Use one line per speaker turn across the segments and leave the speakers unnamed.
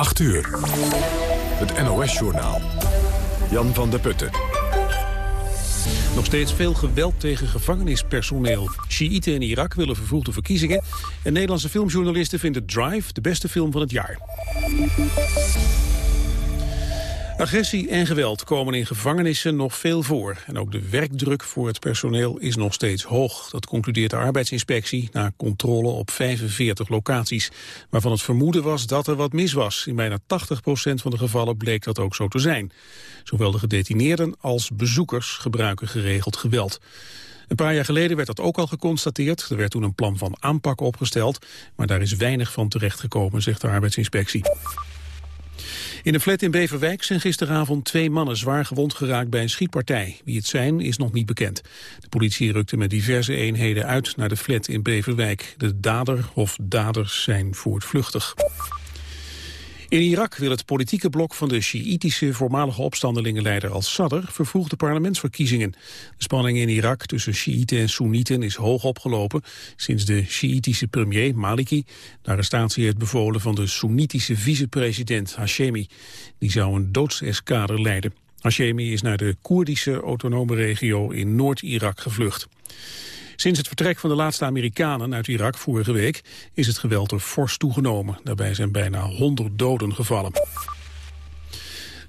8 uur. Het NOS-journaal. Jan van der Putten.
Nog steeds veel geweld tegen gevangenispersoneel. Shiiten in Irak willen vervroegde verkiezingen. En Nederlandse filmjournalisten vinden Drive de beste film van het jaar. Agressie en geweld komen in gevangenissen nog veel voor. En ook de werkdruk voor het personeel is nog steeds hoog. Dat concludeert de arbeidsinspectie na controle op 45 locaties. Waarvan het vermoeden was dat er wat mis was. In bijna 80% van de gevallen bleek dat ook zo te zijn. Zowel de gedetineerden als bezoekers gebruiken geregeld geweld. Een paar jaar geleden werd dat ook al geconstateerd. Er werd toen een plan van aanpak opgesteld. Maar daar is weinig van terechtgekomen, zegt de arbeidsinspectie. In een flat in Beverwijk zijn gisteravond twee mannen zwaar gewond geraakt bij een schietpartij. Wie het zijn is nog niet bekend. De politie rukte met diverse eenheden uit naar de flat in Beverwijk. De dader of daders zijn voortvluchtig. In Irak wil het politieke blok van de Sjiïtische voormalige opstandelingenleider al-Sadr vervroegde parlementsverkiezingen. De spanning in Irak tussen Sjiïten en Soenieten is hoog opgelopen sinds de Sjiïtische premier Maliki de arrestatie heeft bevolen van de Soenitische vicepresident Hashemi. Die zou een doodseskader leiden. Hashemi is naar de Koerdische autonome regio in Noord-Irak gevlucht. Sinds het vertrek van de laatste Amerikanen uit Irak vorige week is het geweld er fors toegenomen. Daarbij zijn bijna 100 doden gevallen.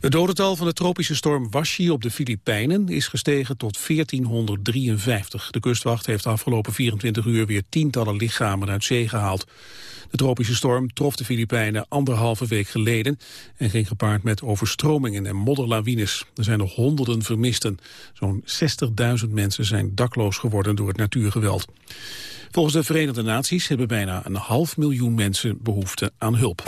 Het dodental van de tropische storm Washi op de Filipijnen is gestegen tot 1453. De kustwacht heeft de afgelopen 24 uur weer tientallen lichamen uit zee gehaald. De tropische storm trof de Filipijnen anderhalve week geleden en ging gepaard met overstromingen en modderlawines. Er zijn nog honderden vermisten. Zo'n 60.000 mensen zijn dakloos geworden door het natuurgeweld. Volgens de Verenigde Naties hebben bijna een half miljoen mensen behoefte aan hulp.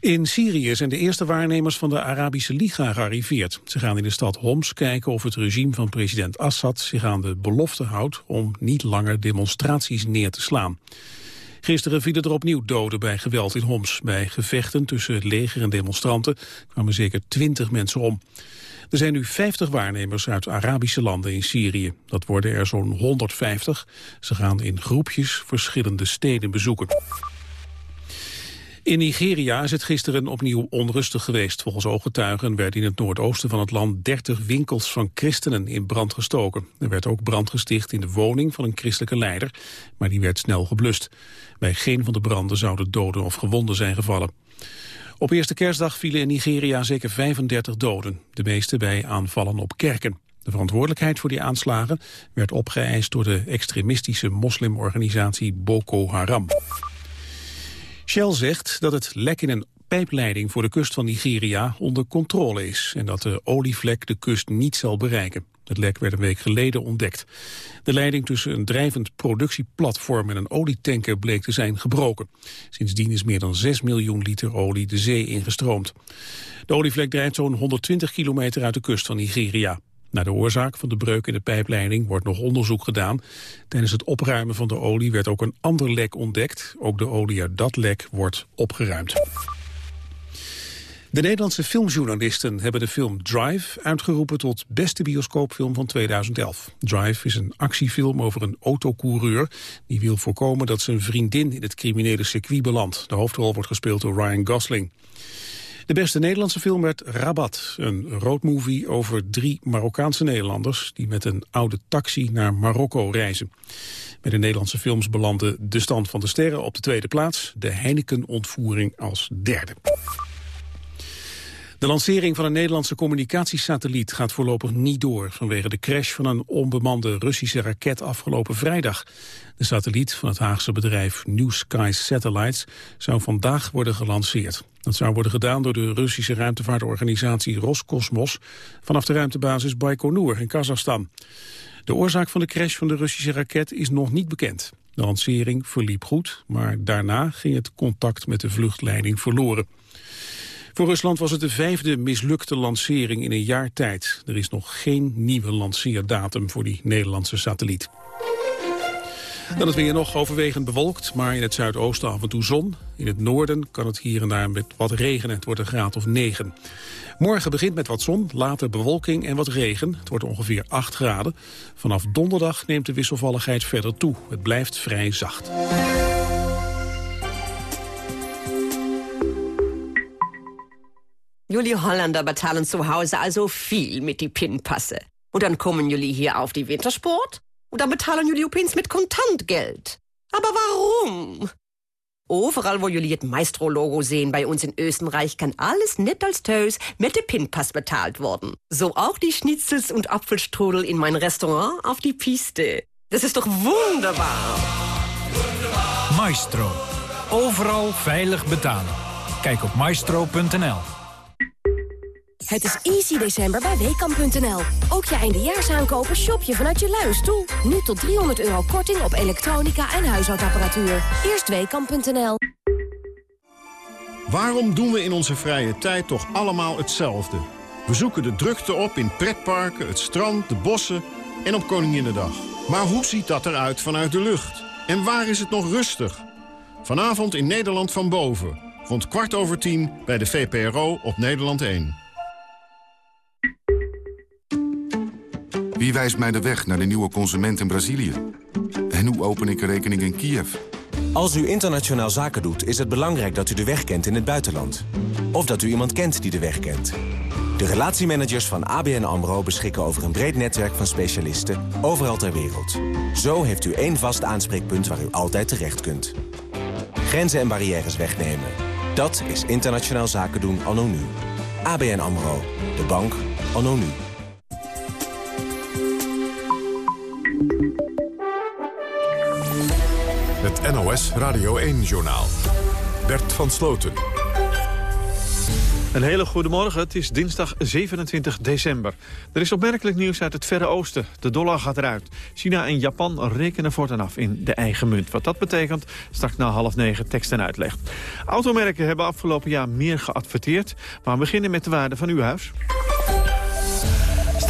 In Syrië zijn de eerste waarnemers van de Arabische Liga gearriveerd. Ze gaan in de stad Homs kijken of het regime van president Assad zich aan de belofte houdt om niet langer demonstraties neer te slaan. Gisteren vielen er opnieuw doden bij geweld in Homs. Bij gevechten tussen het leger en demonstranten kwamen zeker twintig mensen om. Er zijn nu 50 waarnemers uit Arabische landen in Syrië. Dat worden er zo'n 150. Ze gaan in groepjes verschillende steden bezoeken. In Nigeria is het gisteren opnieuw onrustig geweest. Volgens ooggetuigen werden in het noordoosten van het land 30 winkels van christenen in brand gestoken. Er werd ook brand gesticht in de woning van een christelijke leider, maar die werd snel geblust. Bij geen van de branden zouden doden of gewonden zijn gevallen. Op eerste kerstdag vielen in Nigeria zeker 35 doden, de meeste bij aanvallen op kerken. De verantwoordelijkheid voor die aanslagen werd opgeëist door de extremistische moslimorganisatie Boko Haram. Shell zegt dat het lek in een pijpleiding voor de kust van Nigeria onder controle is en dat de olievlek de kust niet zal bereiken. Het lek werd een week geleden ontdekt. De leiding tussen een drijvend productieplatform en een olietanker bleek te zijn gebroken. Sindsdien is meer dan 6 miljoen liter olie de zee ingestroomd. De olievlek drijft zo'n 120 kilometer uit de kust van Nigeria. Naar de oorzaak van de breuk in de pijpleiding wordt nog onderzoek gedaan. Tijdens het opruimen van de olie werd ook een ander lek ontdekt. Ook de olie uit dat lek wordt opgeruimd. De Nederlandse filmjournalisten hebben de film Drive uitgeroepen tot beste bioscoopfilm van 2011. Drive is een actiefilm over een autocoureur die wil voorkomen dat zijn vriendin in het criminele circuit belandt. De hoofdrol wordt gespeeld door Ryan Gosling. De beste Nederlandse film werd Rabat, een roadmovie over drie Marokkaanse Nederlanders die met een oude taxi naar Marokko reizen. Bij de Nederlandse films belandde De Stand van de Sterren op de tweede plaats, de Heineken-ontvoering als derde. De lancering van een Nederlandse communicatiesatelliet gaat voorlopig niet door vanwege de crash van een onbemande Russische raket afgelopen vrijdag. De satelliet van het Haagse bedrijf New Sky Satellites zou vandaag worden gelanceerd. Dat zou worden gedaan door de Russische ruimtevaartorganisatie Roscosmos vanaf de ruimtebasis Baikonur in Kazachstan. De oorzaak van de crash van de Russische raket is nog niet bekend. De lancering verliep goed, maar daarna ging het contact met de vluchtleiding verloren. Voor Rusland was het de vijfde mislukte lancering in een jaar tijd. Er is nog geen nieuwe lanceerdatum voor die Nederlandse satelliet. Dan het weer nog overwegend bewolkt, maar in het zuidoosten af en toe zon. In het noorden kan het hier en daar met wat regenen. Het wordt een graad of 9. Morgen begint met wat zon, later bewolking en wat regen. Het wordt ongeveer 8 graden. Vanaf donderdag neemt de wisselvalligheid verder toe. Het blijft vrij zacht.
Jullie Holländer betalen zu Hause also viel mit die Pinpasse. Und dann kommen jullie hier auf die Wintersport dann betalen jullie opeens mit Kontantgeld. Aber warum? Overal, wo het Maestro-Logo sehen bei uns in Österreich, kann alles net als Tös mit dem Pinpass betalt worden. So auch die Schnitzels und Apfelstrudel in mein Restaurant auf die Piste. Das ist doch wunderbar.
Maestro. Overal veilig betalen. Kijk op maestro.nl.
Het is easy december bij Weekamp.nl. Ook je eindejaarsaankopen shop je vanuit je luie stoel. Nu tot 300 euro korting op elektronica en huishoudapparatuur. Eerst Weekamp.nl.
Waarom doen we in onze vrije tijd toch allemaal hetzelfde? We zoeken de drukte op in pretparken, het strand, de bossen en op Koninginnedag. Maar hoe ziet dat eruit vanuit de lucht? En waar is het nog rustig? Vanavond in Nederland van boven. Rond kwart over tien bij de VPRO op Nederland 1.
Wie wijst mij de weg naar de nieuwe consument in Brazilië? En hoe open ik een rekening in Kiev?
Als u internationaal zaken doet, is het belangrijk dat u de weg kent in het buitenland. Of dat u iemand kent die de weg kent. De relatiemanagers van ABN AMRO beschikken over een breed netwerk van specialisten overal ter wereld. Zo heeft u één vast aanspreekpunt waar u altijd terecht kunt. Grenzen en barrières wegnemen. Dat is internationaal zaken doen anno nu. ABN AMRO. De bank anno nu.
Radio 1-journaal. Bert van Sloten.
Een hele goede morgen. Het is dinsdag 27 december. Er is opmerkelijk nieuws uit het Verre Oosten. De dollar gaat eruit. China en Japan rekenen voortaan af in de eigen munt. Wat dat betekent, straks na half negen tekst en uitleg. Automerken hebben afgelopen jaar meer geadverteerd. Maar we beginnen met de waarde van uw huis.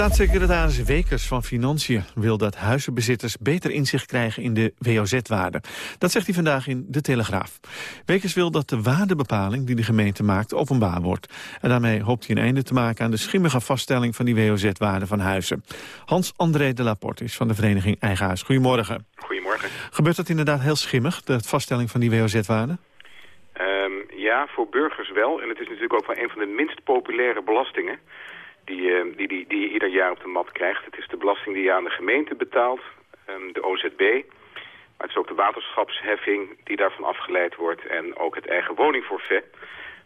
Staatssecretaris Wekers van Financiën wil dat huizenbezitters beter inzicht krijgen in de WOZ-waarde. Dat zegt hij vandaag in De Telegraaf. Wekers wil dat de waardebepaling die de gemeente maakt openbaar wordt. En daarmee hoopt hij een einde te maken aan de schimmige vaststelling van die WOZ-waarde van huizen. Hans-André de Laporte is van de vereniging Eigen Huis. Goedemorgen.
Goedemorgen.
Gebeurt dat inderdaad heel schimmig, de vaststelling van die WOZ-waarde?
Um, ja, voor burgers wel. En het is natuurlijk ook wel een van de minst populaire belastingen die, uh, die, die, die ieder jaar op de mat krijgt. Het is de belasting die je aan de gemeente betaalt, um, de OZB. Maar het is ook de waterschapsheffing die daarvan afgeleid wordt en ook het eigen woningforfait.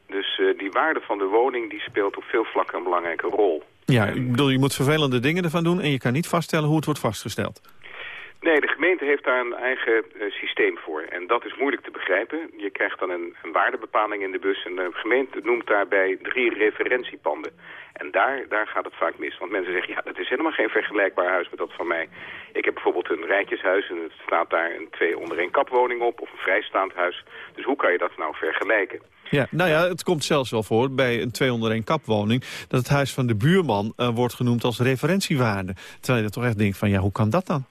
Dus uh, die waarde van de woning die speelt op veel vlakken een belangrijke rol.
Ja, ik bedoel, je moet vervelende dingen ervan doen en je kan niet vaststellen hoe het wordt vastgesteld.
Nee, de gemeente heeft daar een eigen uh, systeem voor. En dat is moeilijk te begrijpen. Je krijgt dan een, een waardebepaling in de bus. En de gemeente noemt daarbij drie referentiepanden. En daar, daar gaat het vaak mis. Want mensen zeggen, ja, dat is helemaal geen vergelijkbaar huis met dat van mij. Ik heb bijvoorbeeld een rijtjeshuis en het staat daar een twee onder één kapwoning op. Of een vrijstaand huis. Dus hoe kan je dat nou vergelijken?
Ja, nou ja, het komt zelfs wel voor bij een twee onder één kapwoning... dat het huis van de buurman uh, wordt genoemd als referentiewaarde. Terwijl je toch echt denkt van, ja, hoe kan dat dan?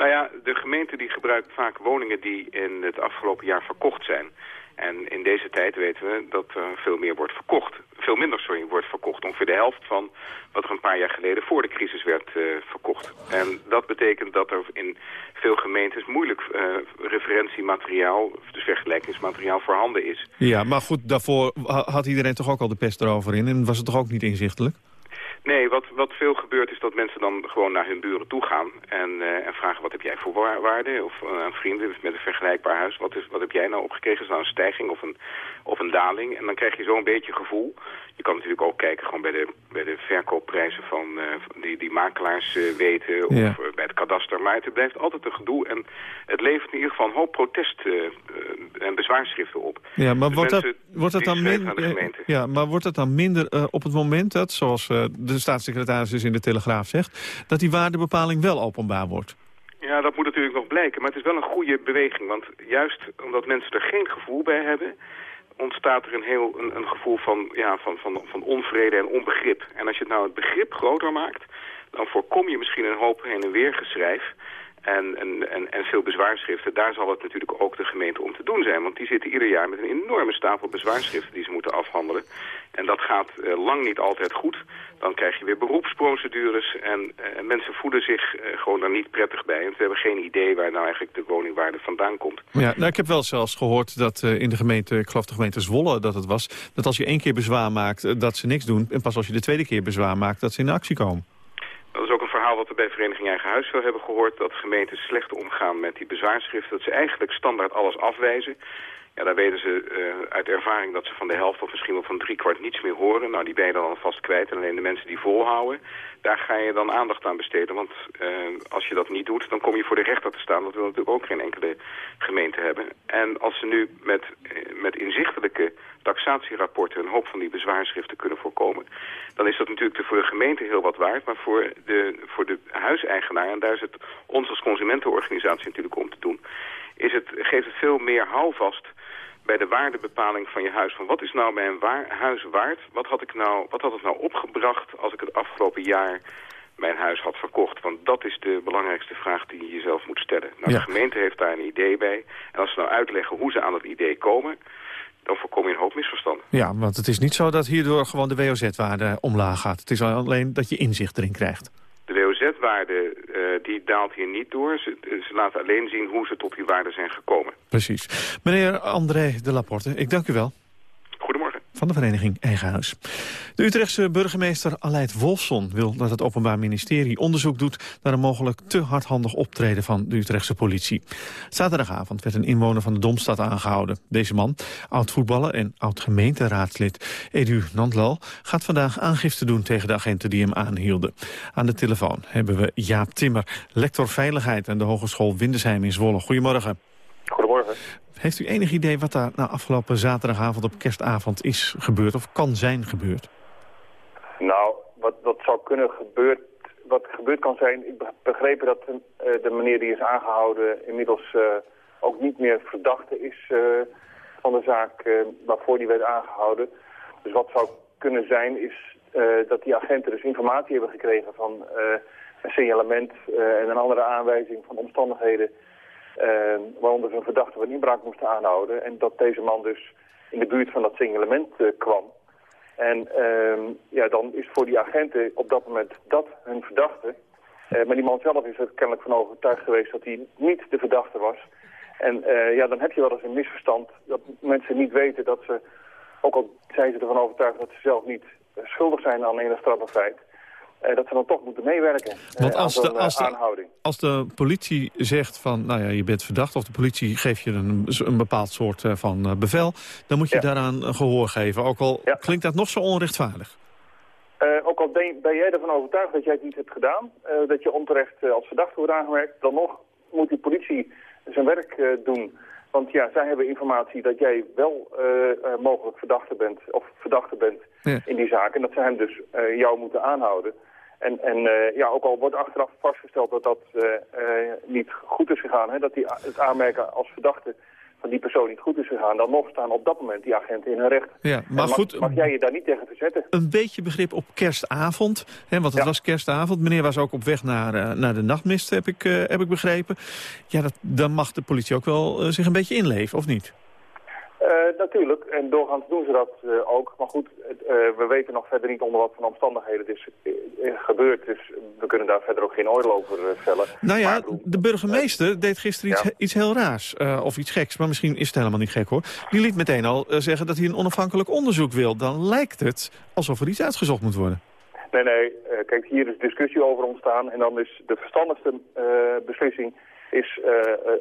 Nou ja, de gemeente die gebruikt vaak woningen die in het afgelopen jaar verkocht zijn. En in deze tijd weten we dat er veel meer wordt verkocht. Veel minder, sorry, wordt verkocht. Ongeveer de helft van wat er een paar jaar geleden voor de crisis werd uh, verkocht. En dat betekent dat er in veel gemeentes moeilijk uh, referentiemateriaal, dus vergelijkingsmateriaal voorhanden is.
Ja, maar goed, daarvoor had iedereen toch ook al de pest erover in en was het toch ook niet inzichtelijk?
Nee, wat, wat veel gebeurt is dat mensen dan gewoon naar hun buren toe gaan en, uh, en vragen wat heb jij voor waarde of uh, aan vrienden met een vergelijkbaar huis. Wat, is, wat heb jij nou opgekregen? Is nou een stijging of een, of een daling? En dan krijg je zo'n beetje gevoel. Je kan natuurlijk ook kijken gewoon bij de, bij de verkoopprijzen van uh, die, die makelaars weten of
Ja.
bij het kadaster. Maar het blijft altijd een gedoe en het levert in ieder geval een hoop protest en bezwaarschriften op.
Ja, maar
Dus
wordt dat, wordt dat dan minder? Ja, maar wordt dat dan minder op het moment dat, zoals de staatssecretaris dus in de Telegraaf zegt, dat die waardebepaling wel openbaar wordt?
Ja, dat moet natuurlijk nog blijken. Maar het is wel een goede beweging. Want juist omdat mensen er geen gevoel bij hebben... ontstaat er een heel een, een gevoel van, ja, van, van, van onvrede en onbegrip. En als je het nou het begrip groter maakt... dan voorkom je misschien een hoop heen en weer geschrijf... en, en, en, en veel bezwaarschriften, daar zal het natuurlijk ook de gemeente om te doen zijn. Want die zitten ieder jaar met een enorme stapel bezwaarschriften die ze moeten afhandelen. En dat gaat uh, lang niet altijd goed. Dan krijg je weer beroepsprocedures en uh, mensen voelen zich uh, gewoon daar niet prettig bij. En ze hebben geen idee waar nou eigenlijk de woningwaarde vandaan komt.
Ja, nou, ik heb wel zelfs gehoord dat in de gemeente, ik geloof de gemeente Zwolle dat het was... dat als je één keer bezwaar maakt, dat ze niks doen. En pas als je de tweede keer bezwaar maakt, dat ze in actie komen.
Dat is ook een verhaal wat we bij Vereniging Eigen Huis wel hebben gehoord. Dat gemeenten slecht omgaan met die bezwaarschriften. Dat ze eigenlijk standaard alles afwijzen. Ja, daar weten ze uh, uit ervaring dat ze van de helft of misschien wel van driekwart niets meer horen. Nou, die ben je dan alvast kwijt. En alleen de mensen die volhouden, daar ga je dan aandacht aan besteden. Want uh, als je dat niet doet, dan kom je voor de rechter te staan. Dat wil natuurlijk ook geen enkele gemeente hebben. En als ze nu met, uh, met inzichtelijke taxatierapporten een hoop van die bezwaarschriften kunnen voorkomen, dan is dat natuurlijk voor de gemeente heel wat waard. Maar voor de, voor de huiseigenaar, en daar is het ons als consumentenorganisatie natuurlijk om te doen, is het, geeft het veel meer houvast bij de waardebepaling van je huis. Van wat is nou mijn waar, huis waard? Wat had, ik nou, wat had het nou opgebracht als ik het afgelopen jaar mijn huis had verkocht? Want dat is de belangrijkste vraag die je jezelf moet stellen. Nou, De gemeente heeft daar een idee bij. En als ze nou uitleggen hoe ze aan dat idee komen dan voorkom je een hoop misverstanden.
Ja, want het is niet zo dat hierdoor gewoon de WOZ-waarde omlaag gaat. Het is alleen dat je inzicht erin krijgt.
De uh, die daalt hier niet door. Ze, ze, laten alleen zien hoe ze tot die waarde zijn gekomen.
Precies. Meneer André de Laporte, ik dank u wel. Van de vereniging Eigen Huis. De Utrechtse burgemeester Aleid Wolfson wil dat het Openbaar Ministerie onderzoek doet naar een mogelijk te hardhandig optreden van de Utrechtse politie. Zaterdagavond werd een inwoner van de Domstad aangehouden. Deze man, oud-voetballer en oud-gemeenteraadslid Edu Nandlal, gaat vandaag aangifte doen tegen de agenten die hem aanhielden. Aan de telefoon hebben we Jaap Timmer, lector Veiligheid aan de Hogeschool Windesheim in Zwolle. Goedemorgen. Heeft u enig idee wat daar nou afgelopen zaterdagavond op kerstavond is gebeurd of kan zijn gebeurd?
Nou, wat, wat zou kunnen gebeurd, wat gebeurd kan zijn, ik begreep dat uh, de meneer die is aangehouden inmiddels uh, ook niet meer verdachte is uh, van de zaak waarvoor die werd aangehouden. Dus wat zou kunnen zijn is dat die agenten dus informatie hebben gekregen van een signalement en een andere aanwijzing van omstandigheden waaronder ze een verdachte van inbraak moesten aanhouden. En dat deze man dus in de buurt van dat signalement uh, kwam. En uh, ja, dan is voor die agenten op dat moment dat hun verdachte. Uh, maar die man zelf is er kennelijk van overtuigd geweest dat hij niet de verdachte was. En uh, ja, dan heb je wel eens een misverstand dat mensen niet weten dat ze, ook al zijn ze ervan overtuigd dat ze zelf niet schuldig zijn aan een strafbaar uh, dat ze dan toch moeten meewerken
Want als de, als, de, aanhouding. als de politie zegt van, nou ja, je bent verdacht... of de politie geeft je een, een bepaald soort van bevel... dan moet je ja. daaraan gehoor geven. Ook al ja. klinkt dat nog zo onrechtvaardig.
ook al ben, ben, jij ervan overtuigd dat jij het niet hebt gedaan... dat je onterecht als verdachte wordt aangemerkt... dan nog moet die politie zijn werk doen... Want ja, zij hebben informatie dat jij wel mogelijk verdachte bent, of verdachte bent ja. in die zaak. En dat ze hem dus jou moeten aanhouden. En, en uh, ja, ook al wordt achteraf vastgesteld dat dat uh, uh, niet goed is gegaan, hè, dat die, het aanmerken als verdachte van die persoon niet goed is gegaan, dan nog staan op dat moment die agenten in hun recht.
Ja, maar
mag,
goed,
mag jij je daar niet tegen verzetten?
Een beetje begrip op kerstavond, hè, want het ja. was kerstavond. Meneer was ook op weg naar, naar de nachtmist, heb ik, heb ik begrepen. Ja, dat, dan mag de politie ook wel zich een beetje inleven, of niet?
Uh, natuurlijk, en doorgaans doen ze dat uh, ook. Maar goed, uh, we weten nog verder niet onder wat voor omstandigheden het is gebeurd. Dus we kunnen daar verder ook geen oordeel over vellen.
Nou ja, maar, de burgemeester deed gisteren iets, ja. iets heel raars. of iets geks, maar misschien is het helemaal niet gek hoor. Die liet meteen al zeggen dat hij een onafhankelijk onderzoek wil. Dan lijkt het alsof er iets uitgezocht moet worden.
Nee, nee. kijk, hier is discussie over ontstaan. En dan is de verstandigste beslissing is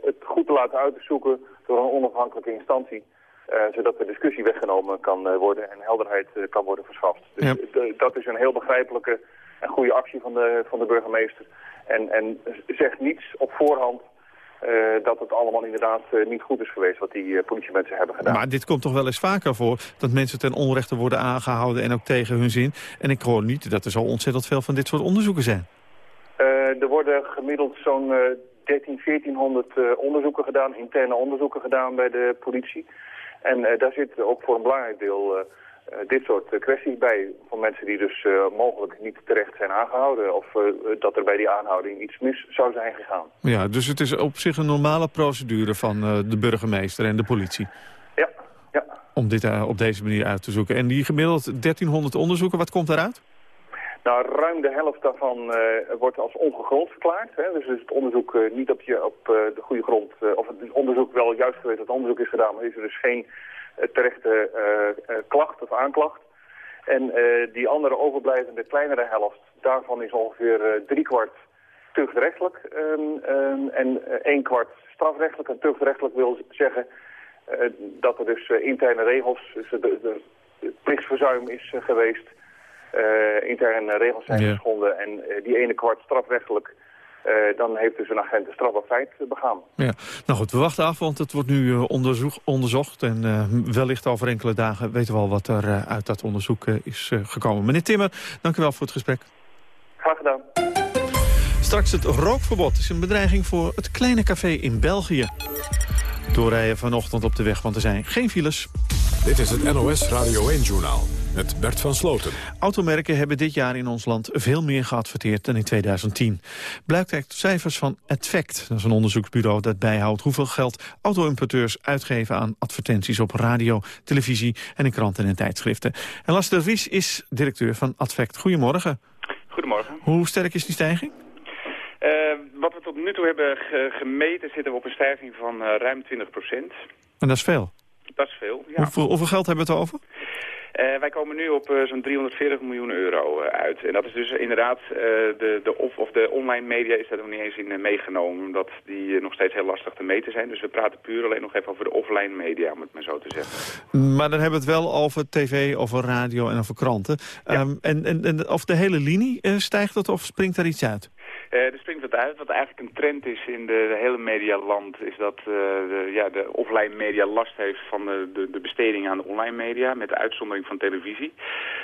het goed te laten uitzoeken door een onafhankelijke instantie. Uh, zodat de discussie weggenomen kan uh, worden en helderheid uh, kan worden verschaft. Dus ja. dat is een heel begrijpelijke en goede actie van de, van de burgemeester. En, en zegt niets op voorhand dat het allemaal inderdaad niet goed is geweest wat die politiemensen hebben gedaan.
Maar dit komt toch wel eens vaker voor dat mensen ten onrechte worden aangehouden en ook tegen hun zin. En ik hoor niet dat er zo ontzettend veel van dit soort onderzoeken zijn.
er worden gemiddeld zo'n 13, 1400 onderzoeken gedaan, interne onderzoeken gedaan bij de politie. En uh, daar zit ook voor een belangrijk deel uh, dit soort eh, kwesties bij. Van mensen die dus eh, mogelijk niet terecht zijn aangehouden. Of dat er bij die aanhouding iets mis zou zijn gegaan.
Ja, dus het is op zich een normale procedure van de burgemeester en de politie.
Ja, ja.
Om dit op deze manier uit te zoeken. En die gemiddeld 1300 onderzoeken, wat komt daaruit?
Nou, ruim de helft daarvan wordt als ongegrond verklaard. Hè? Dus het onderzoek niet op, je, op de goede grond, of het onderzoek wel juist geweest dat het onderzoek is gedaan, maar is er dus geen terechte eh, eh, klacht of aanklacht. En eh, die andere overblijvende kleinere helft, daarvan is ongeveer driekwart tuchtrechtelijk ehm, en één kwart strafrechtelijk. En tuchtrechtelijk wil zeggen dat er dus interne regels, dus de, plichtsverzuim is geweest, interne regels zijn geschonden en die ene kwart strafrechtelijk uh, dan heeft dus een agent een strafbaar feit begaan.
Ja. Nou goed, we wachten af, want het wordt nu uh, onderzocht. En uh, wellicht over enkele dagen weten we al wat er uit dat onderzoek is gekomen. Meneer Timmer, dank u wel voor het gesprek.
Graag gedaan.
Straks het rookverbod is een bedreiging voor het kleine café in België. Doorrijden vanochtend op de weg, want er zijn geen files.
Dit is het NOS Radio 1-journaal met Bert van Sloten.
Automerken hebben dit jaar in ons land veel meer geadverteerd dan in 2010. Blijkt uit cijfers van Adfact. Dat is een onderzoeksbureau dat bijhoudt hoeveel geld auto-importeurs uitgeven aan advertenties op radio, televisie en in kranten en tijdschriften. En Lars de Vries is directeur van Adfact. Goedemorgen.
Goedemorgen.
Hoe sterk is die stijging?
Uh, wat we tot nu toe hebben gemeten zitten we op een stijging van uh, ruim 20 procent.
En dat is veel?
Dat is veel, ja.
Hoeveel, hoeveel geld hebben we het over?
Uh, wij komen nu op uh, zo'n 340 miljoen euro uh, uit. En dat is dus inderdaad, de, de, of, of de online media is daar nog niet eens in meegenomen. Omdat die nog steeds heel lastig te meten zijn. Dus we praten puur alleen nog even over de offline media, om het maar zo te zeggen.
Maar dan hebben we het wel over tv, over radio en over kranten. Ja. Um, en, en, en of de hele linie stijgt dat of springt er iets uit?
Uh, er springt wat uit. Wat eigenlijk een trend is in de, de hele medialand... is dat uh, de, ja, de offline media last heeft van de, de, de, besteding aan de online media... met de uitzondering van televisie.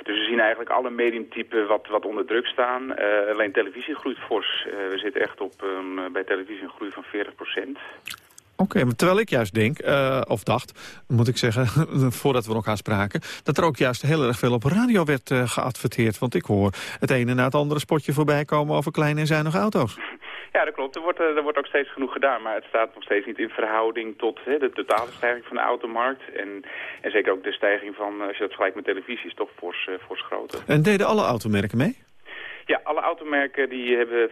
Dus we zien eigenlijk alle mediumtypen wat, wat onder druk staan. Uh, alleen televisie groeit fors. we zitten echt op bij televisie een groei van 40 procent.
Oké, okay, terwijl ik juist denk, uh, of dacht, moet ik zeggen, voordat we elkaar spraken... dat er ook juist heel erg veel op radio werd uh, geadverteerd. Want ik hoor het ene na het andere spotje voorbij komen over kleine en zuinige auto's.
Ja, dat klopt. Er wordt, er wordt ook steeds genoeg gedaan. Maar het staat nog steeds niet in verhouding tot hè, de totale stijging van de automarkt. En, en zeker ook de stijging van, als je dat vergelijkt met televisie, is toch fors, uh, fors groter.
En deden alle automerken mee?
Ja, alle automerken die hebben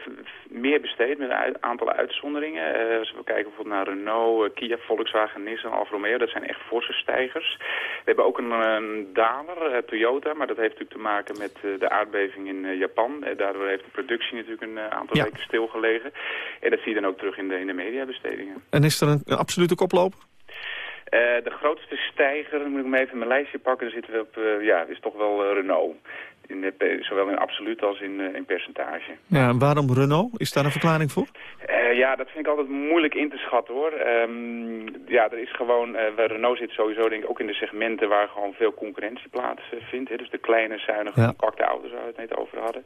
meer besteed met een aantal uitzonderingen. Uh, als we kijken bijvoorbeeld naar Renault, uh, Kia, Volkswagen, Nissan, Alfa Romeo, dat zijn echt forse stijgers. We hebben ook een, een daler, uh, Toyota, maar dat heeft natuurlijk te maken met de aardbeving in Japan. daardoor heeft de productie natuurlijk een aantal ja. weken stilgelegen. En dat zie je dan ook terug in de, in de mediabestedingen.
En is er een, een absolute koploper?
de grootste stijger, moet ik me even mijn lijstje pakken, dan zitten we op, ja, is toch wel Renault. In, zowel in absoluut als in, uh, in percentage.
Ja, en waarom Renault? Is daar een verklaring voor?
Uh, ja, dat vind ik altijd moeilijk in te schatten hoor. Um, ja, er is gewoon, uh, Renault zit sowieso denk ik ook in de segmenten waar gewoon veel concurrentie plaatsvindt. Dus de kleine, zuinige, ja. compacte auto's waar we het net over hadden.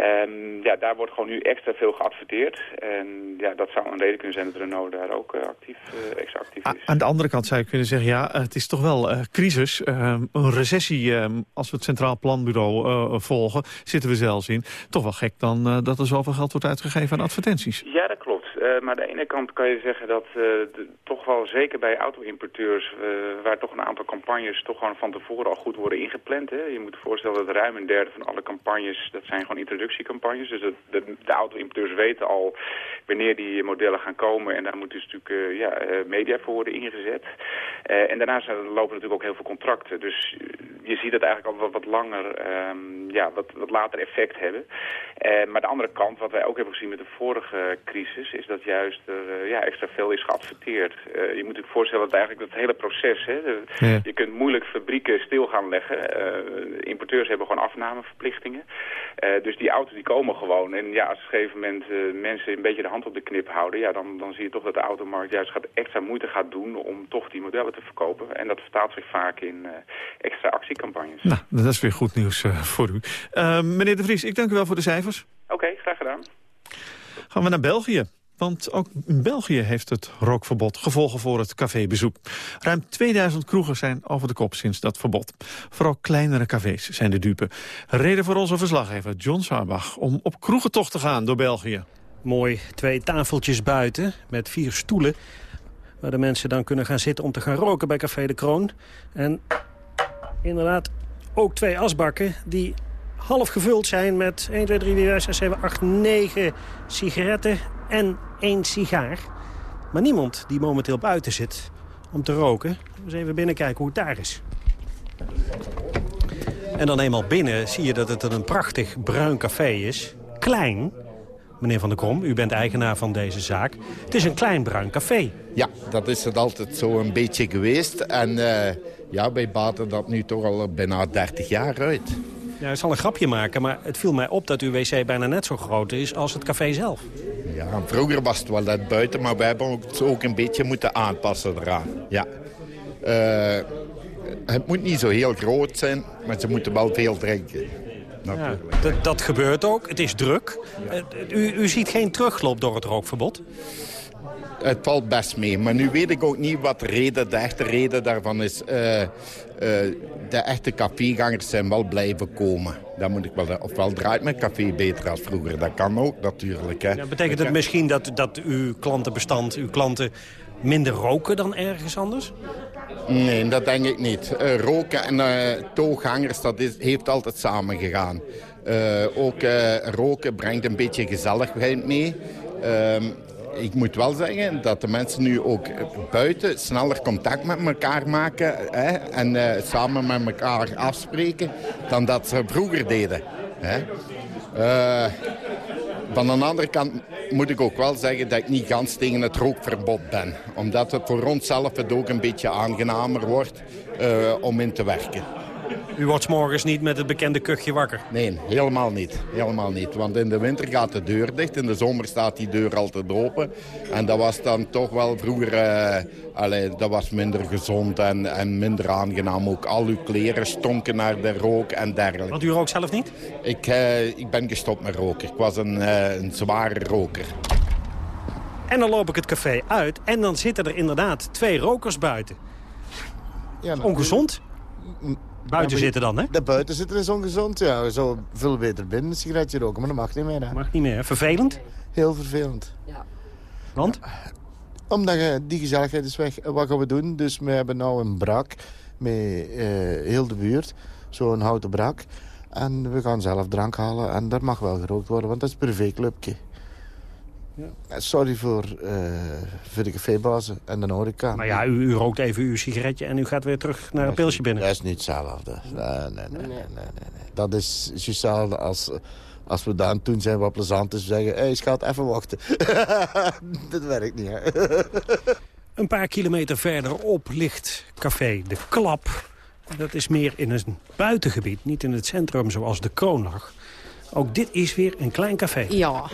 Um, ja, daar wordt gewoon nu extra veel geadverteerd. En ja, dat zou een reden kunnen zijn dat Renault daar ook uh, actief, uh, extra actief is.
Aan de andere kant zou je kunnen zeggen, ja, het is toch wel uh, crisis. Ehm, een recessie, ehm, als we het Centraal Planbureau volgen, zitten we zelfs in. Toch wel gek dan dat er zoveel geld wordt uitgegeven aan advertenties.
Ja, dat klopt. Maar aan de ene kant kan je zeggen dat de, toch wel zeker bij auto-importeurs... waar toch een aantal campagnes toch gewoon van tevoren al goed worden ingepland. Hè. Je moet je voorstellen dat ruim een derde van alle campagnes... dat zijn gewoon introductiecampagnes. Dus de, de, auto-importeurs weten al wanneer die modellen gaan komen. En daar moet dus natuurlijk ja, media voor worden ingezet. En daarnaast lopen natuurlijk ook heel veel contracten. Dus je ziet het eigenlijk al wat, wat langer, um, ja, wat, wat later effect hebben. maar de andere kant, wat wij ook hebben gezien met de vorige crisis... is dat juist er ja, extra veel is geadverteerd. je moet je voorstellen dat eigenlijk dat hele proces... Hè, de, ja. je kunt moeilijk fabrieken stil gaan leggen. importeurs hebben gewoon afnameverplichtingen. dus die auto's die komen gewoon. En ja, als op een gegeven moment mensen een beetje de hand op de knip houden... Ja, dan, dan zie je toch dat de automarkt juist gaat, extra moeite gaat doen om toch die modellen te verkopen. En dat vertaalt zich vaak in extra actiecampagnes.
Nou, dat is weer goed nieuws voor u. meneer De Vries, ik dank u wel voor de cijfers.
Oké, okay, graag gedaan.
Gaan we naar België. Want ook in België heeft het rookverbod gevolgen voor het cafébezoek. Ruim 2000 kroegen zijn over de kop sinds dat verbod. Vooral kleinere cafés zijn de dupe. Reden voor onze verslaggever John Sarbach om op kroegentocht te gaan door België.
Mooi, twee tafeltjes buiten met vier stoelen... waar de mensen dan kunnen gaan zitten om te gaan roken bij Café de Kroon. En inderdaad ook twee asbakken die half gevuld zijn met 1, 2, 3, 4, 5, 6, 7, 8, 9 sigaretten en één sigaar. Maar niemand die momenteel buiten zit om te roken. Dus even binnenkijken hoe het daar is. En dan eenmaal binnen zie je dat het een prachtig bruin café is. Klein, meneer Van der Krom, u bent eigenaar van deze zaak. Het is een klein bruin café.
Ja, dat is het altijd zo een beetje geweest. En uh, ja, wij baten dat nu toch al bijna 30 jaar uit.
Ja, ik zal een grapje maken, maar het viel mij op dat uw wc bijna net zo groot is als het café zelf.
Ja, vroeger was het wel net buiten, maar we hebben het ook een beetje moeten aanpassen eraan. Ja. Uh, het moet niet zo heel groot zijn, maar ze moeten wel veel drinken.
Ja, dat, dat, gebeurt ook. Het is druk. Ja. U, u ziet geen terugloop door het rookverbod?
Het valt best mee, maar nu weet ik ook niet wat de, reden, de echte reden daarvan is. Uh, uh, de echte cafégangers zijn wel blijven komen. Dat moet ik wel, ofwel draait mijn café beter als vroeger. Dat kan ook natuurlijk. Hè.
Ja, betekent het misschien dat, dat uw klantenbestand, uw klanten minder roken dan ergens anders?
Nee, dat denk ik niet. Uh, roken en uh, tooghangers, dat is, heeft altijd samengegaan. Uh, ook roken brengt een beetje gezelligheid mee. Ik moet wel zeggen dat de mensen nu ook buiten sneller contact met elkaar maken hè, en uh, samen met elkaar afspreken dan dat ze vroeger deden. Hè. Uh, van de andere kant moet ik ook wel zeggen dat ik niet gans tegen het rookverbod ben. Omdat het voor onszelf het ook een beetje aangenamer wordt uh, om in te werken.
U wordt morgens niet met het bekende kuchje wakker?
Nee, helemaal niet. Helemaal niet. Want in de winter gaat de deur dicht. In de zomer staat die deur altijd open. En dat was dan toch wel vroeger... Uh, allee, dat was minder gezond en, en minder aangenaam. Ook al uw kleren stonken naar de rook en dergelijke.
Want u rookt zelf niet?
Ik, uh, ik ben gestopt met roken. Ik was een, uh, een zware roker.
En dan loop ik het café uit en dan zitten er inderdaad twee rokers buiten. Ja, Ongezond? Buiten zitten dan, hè?
De buiten zitten is ongezond, ja. Zo veel beter binnen een sigaretje roken, maar dat mag niet meer. Hè.
Mag niet meer, Vervelend?
Heel vervelend. Ja.
Want?
Omdat je, die gezelligheid is weg. Wat gaan we doen? Dus we hebben nu een brak met uh, heel de buurt. Zo'n houten brak. En we gaan zelf drank halen. En daar mag wel gerookt worden, want dat is een privéclubje. Ja. Sorry voor, uh, voor de cafébazen en de horeca.
Maar ja, u, u, rookt even uw sigaretje en u gaat weer terug naar een pilsje binnen.
Dat is niet hetzelfde. Nee, nee, nee. nee, nee, nee. Dat is hetzelfde als, als we dan toen zijn wat plezant is zeggen... hé, hey, schat, even wachten. dat werkt niet, hè.
een paar kilometer verderop ligt café De Klap. Dat is meer in een buitengebied, niet in het centrum zoals De Kroonlag. Ook dit is weer een klein café.
Ja,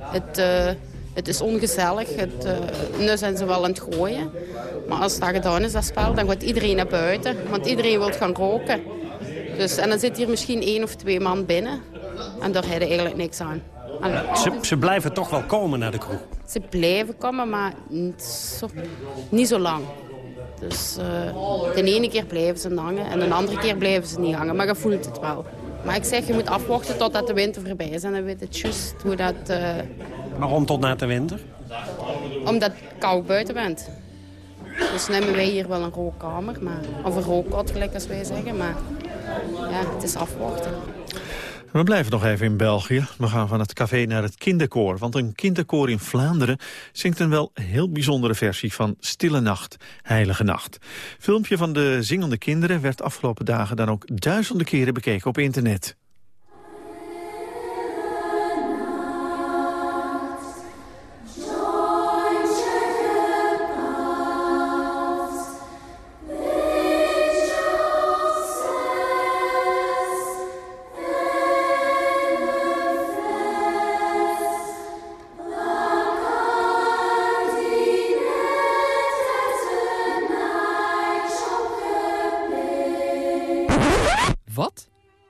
het, uh, het is ongezellig. Het, uh, nu zijn ze wel aan het gooien. Maar als dat gedaan is, dat spel, dan gaat iedereen naar buiten. Want iedereen wil gaan roken. Dus, en dan zit hier misschien één of twee man binnen. En daar hebben eigenlijk niks aan.
Ze, ze, blijven toch wel komen naar de kroeg?
Ze blijven komen, maar niet zo, niet zo lang. Dus uh, de ene keer blijven ze hangen en de andere keer blijven ze niet hangen. Maar je voelt het wel. Maar ik zeg, je moet afwachten totdat de winter voorbij is. En dan weet het juist hoe dat... Uh...
Waarom tot na de winter?
Omdat het koud buiten bent. Dus nemen wij hier wel een rookkamer. Maar, of een rookkot, gelijk als wij zeggen. Maar ja, het is afwachten.
We blijven nog even in België. We gaan van het café naar het kinderkoor. Want een kinderkoor in Vlaanderen zingt een wel heel bijzondere versie van Stille Nacht, Heilige Nacht. Filmpje van de zingende kinderen werd afgelopen dagen dan ook duizenden keren bekeken op internet.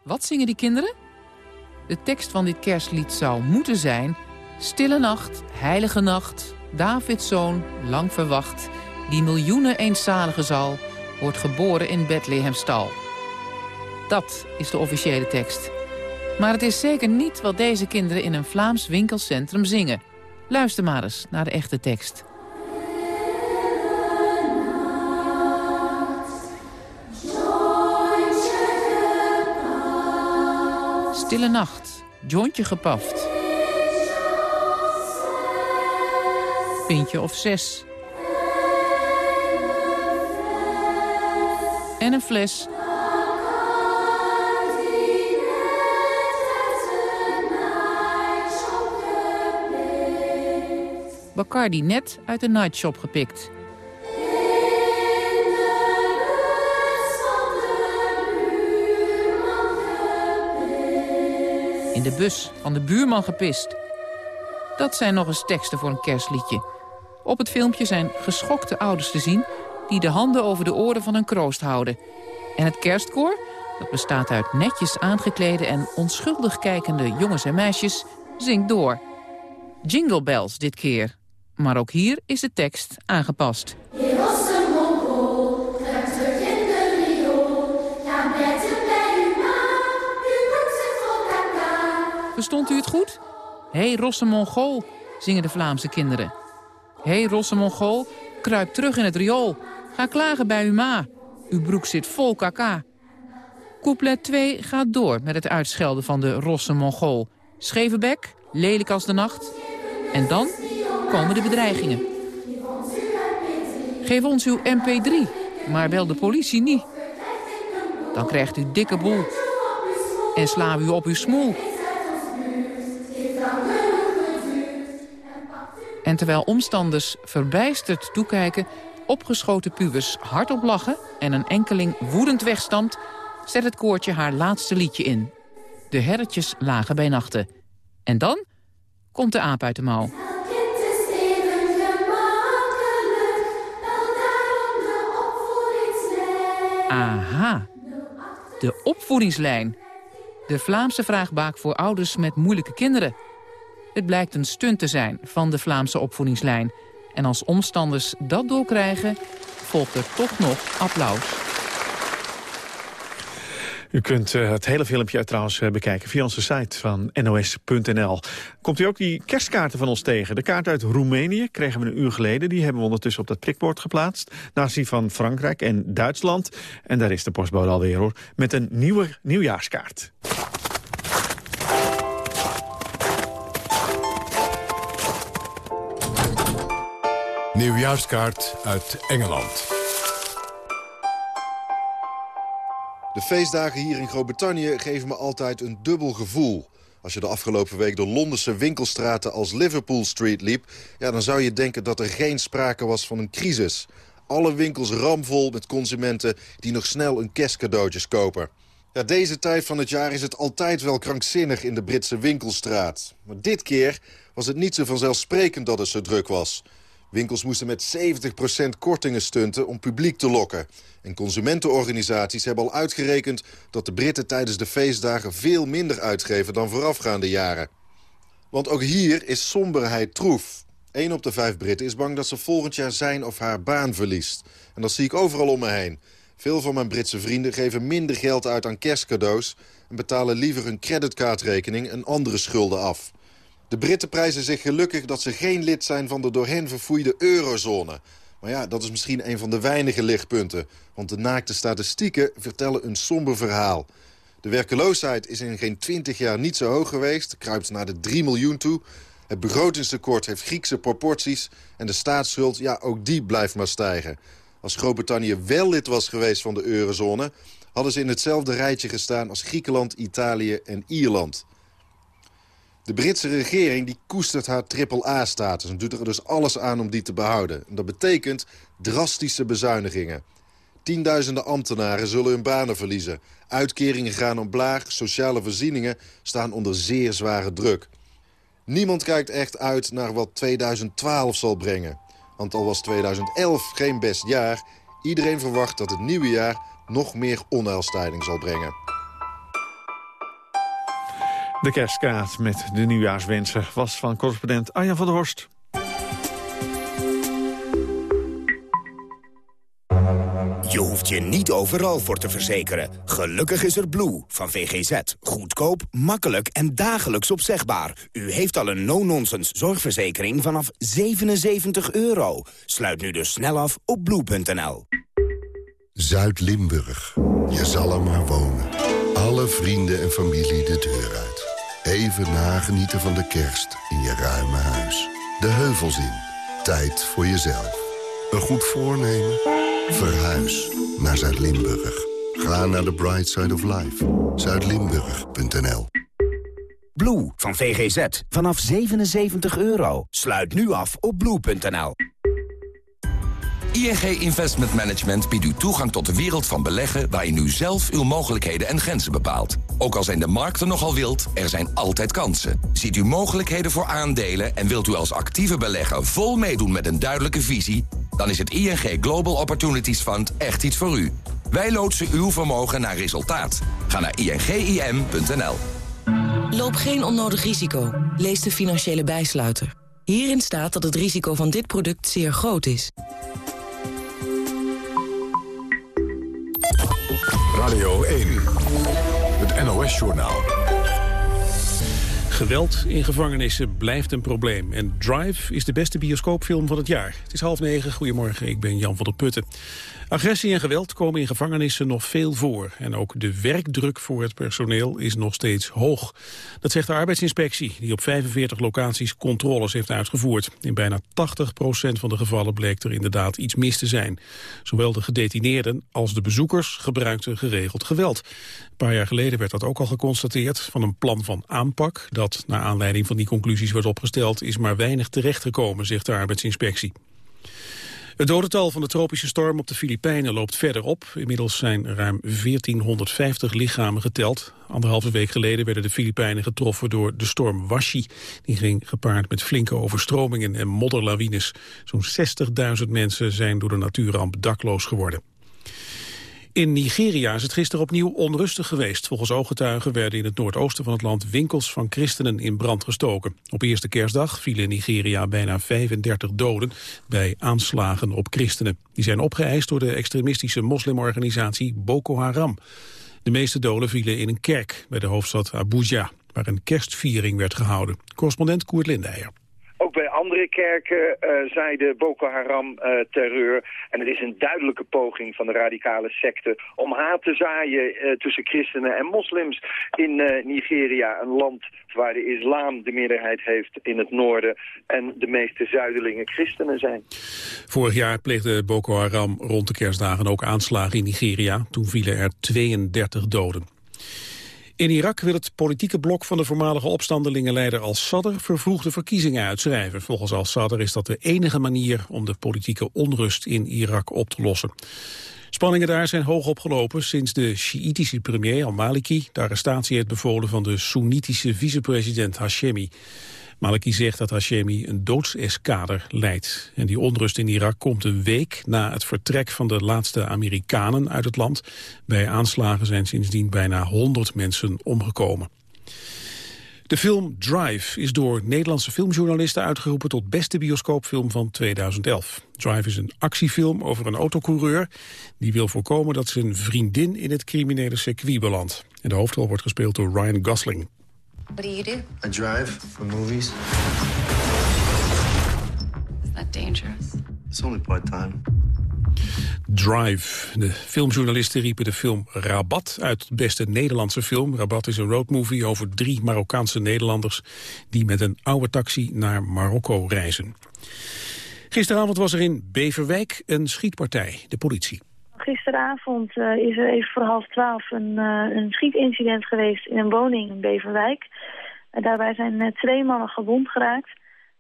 Wat? Zingen die kinderen? De tekst van dit kerstlied zou moeten zijn... Stille nacht, heilige nacht, Davids zoon, lang verwacht... die miljoenen eenzalige zal, wordt geboren in Bethlehemstal. Dat is de officiële tekst. Maar het is zeker niet wat deze kinderen in een Vlaams winkelcentrum zingen. Luister maar eens naar de echte tekst. Stille nacht, jointje gepaft. Pintje of zes. En een fles. Bacardi net uit de nightshop gepikt. In de bus van de buurman gepist. Dat zijn nog eens teksten voor een kerstliedje. Op het filmpje zijn geschokte ouders te zien... die de handen over de oren van hun kroost houden. En het kerstkoor, dat bestaat uit netjes aangeklede... en onschuldig kijkende jongens en meisjes, zingt door. Jingle bells dit keer. Maar ook hier is de tekst aangepast. Verstond u het goed? Hé, hey, rosse Mongool, zingen de Vlaamse kinderen. Hé, hey, rosse Mongool, kruip terug in het riool. Ga klagen bij uw ma. Uw broek zit vol kaka. Couplet 2 gaat door met het uitschelden van de rosse Mongool. Scheve bek, lelijk als de nacht. En dan komen de bedreigingen. Geef ons uw MP3, maar bel de politie niet. Dan krijgt u dikke boel. En slaan u op uw smoel. En terwijl omstanders verbijsterd toekijken... opgeschoten pubers hardop lachen en een enkeling woedend wegstamt... zet het koortje haar laatste liedje in. De herretjes lagen bij nachten. En dan komt de aap uit de mouw. Aha, de opvoedingslijn. De Vlaamse vraagbaak voor ouders met moeilijke kinderen. Het blijkt een stunt te zijn van de Vlaamse opvoedingslijn. En als omstanders dat doorkrijgen, volgt er toch nog applaus.
U kunt uh, het hele filmpje trouwens uh, bekijken via onze site van nos.nl. Komt u ook die kerstkaarten van ons tegen? De kaart uit Roemenië kregen we een uur geleden. Die hebben we ondertussen op dat prikbord geplaatst. Naast die van Frankrijk en Duitsland. En daar is de postbode alweer hoor. Met een nieuwe nieuwjaarskaart.
Nieuwjaarskaart uit Engeland.
De feestdagen hier in Groot-Brittannië geven me altijd een dubbel gevoel. Als je de afgelopen week de Londense winkelstraten als Liverpool Street liep... Ja, dan zou je denken dat er geen sprake was van een crisis. Alle winkels ramvol met consumenten die nog snel een kerstcadeautjes kopen. Ja, deze tijd van het jaar is het altijd wel krankzinnig in de Britse winkelstraat. Maar dit keer was het niet zo vanzelfsprekend dat het zo druk was... Winkels moesten met 70% kortingen stunten om publiek te lokken. En consumentenorganisaties hebben al uitgerekend... dat de Britten tijdens de feestdagen veel minder uitgeven dan voorafgaande jaren. Want ook hier is somberheid troef. Eén op de vijf Britten is bang dat ze volgend jaar zijn of haar baan verliest. En dat zie ik overal om me heen. Veel van mijn Britse vrienden geven minder geld uit aan kerstcadeaus... en betalen liever hun creditcardrekening en andere schulden af. De Britten prijzen zich gelukkig dat ze geen lid zijn van de door hen verfoeide eurozone. Maar ja, dat is misschien een van de weinige lichtpunten. Want de naakte statistieken vertellen een somber verhaal. De werkeloosheid is in geen 20 jaar niet zo hoog geweest. Kruipt naar de 3 miljoen toe. Het begrotingstekort heeft Griekse proporties. En de staatsschuld, ja, ook die blijft maar stijgen. Als Groot-Brittannië wel lid was geweest van de eurozone... hadden ze in hetzelfde rijtje gestaan als Griekenland, Italië en Ierland. De Britse regering die koestert haar triple-A-status... en doet er dus alles aan om die te behouden. En dat betekent drastische bezuinigingen. Tienduizenden ambtenaren zullen hun banen verliezen. Uitkeringen gaan omlaag, sociale voorzieningen staan onder zeer zware druk. Niemand kijkt echt uit naar wat 2012 zal brengen. Want al was 2011 geen best jaar... iedereen verwacht dat het nieuwe jaar nog meer onheilstijding zal brengen.
De kerstkaart met de nieuwjaarswensen was van correspondent Arjan van der Horst.
Je hoeft je niet overal voor te verzekeren. Gelukkig is er Blue van VGZ. Goedkoop, makkelijk en dagelijks opzegbaar. U heeft al een no-nonsense zorgverzekering vanaf 77 euro. Sluit nu dus snel af op blue.nl.
Zuid-Limburg. Je zal er maar wonen. Alle vrienden en familie de deur uit. Even nagenieten van de kerst in je ruime huis. De heuvels in. Tijd voor jezelf. Een goed voornemen? Verhuis naar Zuid-Limburg. Ga naar the bright side of life. Zuidlimburg.nl
Blue van VGZ vanaf 77 euro. Sluit nu af op blue.nl.
ING Investment Management biedt u toegang tot de wereld van beleggen... waarin u zelf uw mogelijkheden en grenzen bepaalt. Ook al zijn de markten nogal wild, er zijn altijd kansen. Ziet u mogelijkheden voor aandelen en wilt u als actieve belegger... vol meedoen met een duidelijke visie... dan is het ING Global Opportunities Fund echt iets voor u. Wij loodsen uw vermogen naar resultaat. Ga naar ingim.nl.
Loop geen onnodig risico. Lees de financiële bijsluiter. Hierin staat dat het risico van dit product zeer groot is.
Radio 1, het NOS-journaal.
Geweld in gevangenissen blijft een probleem. En Drive is de beste bioscoopfilm van het jaar. Het is half negen. Goedemorgen, ik ben Jan van der Putten. Agressie en geweld komen in gevangenissen nog veel voor. En ook de werkdruk voor het personeel is nog steeds hoog. Dat zegt de arbeidsinspectie, die op 45 locaties controles heeft uitgevoerd. In bijna 80% van de gevallen bleek er inderdaad iets mis te zijn. Zowel de gedetineerden als de bezoekers gebruikten geregeld geweld. Een paar jaar geleden werd dat ook al geconstateerd. Van een plan van aanpak, dat naar aanleiding van die conclusies werd opgesteld... is maar weinig terechtgekomen, zegt de arbeidsinspectie. Het dodental van de tropische storm op de Filipijnen loopt verder op. Inmiddels zijn ruim 1450 lichamen geteld. Anderhalve week geleden werden de Filipijnen getroffen door de storm Washi. Die ging gepaard met flinke overstromingen en modderlawines. Zo'n 60.000 mensen zijn door de natuurramp dakloos geworden. In Nigeria is het gisteren opnieuw onrustig geweest. Volgens ooggetuigen werden in het noordoosten van het land winkels van christenen in brand gestoken. Op eerste kerstdag vielen in Nigeria bijna 35 doden bij aanslagen op christenen. Die zijn opgeëist door de extremistische moslimorganisatie Boko Haram. De meeste doden vielen in een kerk bij de hoofdstad Abuja, waar een kerstviering werd gehouden. Correspondent Koert Lindeijer.
Andere kerken uh, zeide Boko Haram uh, terreur. En het is een duidelijke poging van de radicale secte om haat te zaaien uh, tussen christenen en moslims in Nigeria. Een land waar de islam de meerderheid heeft in het noorden en de meeste zuidelingen christenen zijn.
Vorig jaar pleegde Boko Haram rond de kerstdagen ook aanslagen in Nigeria. Toen vielen er 32 doden. In Irak wil het politieke blok van de voormalige opstandelingenleider al-Sadr vervroegde verkiezingen uitschrijven. Volgens al-Sadr is dat de enige manier om de politieke onrust in Irak op te lossen. Spanningen daar zijn hoog opgelopen sinds de Sjiitische premier al-Maliki de arrestatie heeft bevolen van de Soenitische vicepresident Hashemi. Maliki zegt dat Hashemi een doodseskader leidt. En die onrust in Irak komt een week na het vertrek van de laatste Amerikanen uit het land. Bij aanslagen zijn sindsdien bijna 100 mensen omgekomen. De film Drive is door Nederlandse filmjournalisten uitgeroepen tot beste bioscoopfilm van 2011. Drive is een actiefilm over een autocoureur die wil voorkomen dat zijn vriendin in het criminele circuit belandt. En de hoofdrol wordt gespeeld door Ryan Gosling.
What do you do?
I drive for movies.
Is that dangerous?
It's only part-time.
Drive. De filmjournalisten riepen de film Rabat uit de beste Nederlandse film. Rabat is een roadmovie over drie Marokkaanse Nederlanders... die met een oude taxi naar Marokko reizen. Gisteravond was er in Beverwijk een schietpartij, de politie.
Gisteravond uh, is er even voor half twaalf een, uh, een schietincident geweest in een woning in Beverwijk. Uh, daarbij zijn twee mannen gewond geraakt.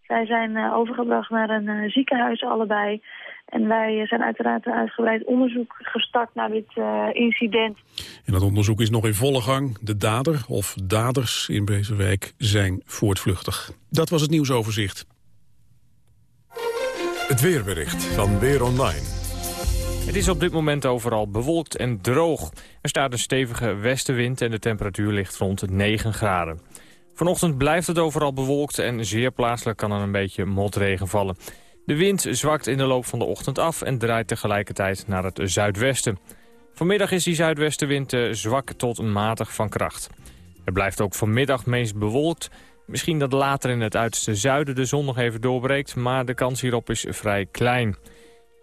Zij zijn overgebracht naar een ziekenhuis allebei. En wij zijn uiteraard een uitgebreid onderzoek gestart naar dit incident.
En dat onderzoek is nog in volle gang. De dader of daders in Beverwijk zijn voortvluchtig. Dat was het nieuwsoverzicht.
Het weerbericht van Weer Online.
Het is op dit moment overal bewolkt en droog. Er staat een stevige westenwind en de temperatuur ligt rond 9 graden. Vanochtend blijft het overal bewolkt en zeer plaatselijk kan er een beetje motregen vallen. De wind zwakt in de loop van de ochtend af en draait tegelijkertijd naar het zuidwesten. Vanmiddag is die zuidwestenwind eh, zwak tot matig van kracht. Het blijft ook vanmiddag meest bewolkt. Misschien dat later in het uiterste zuiden de zon nog even doorbreekt... maar de kans hierop is vrij klein.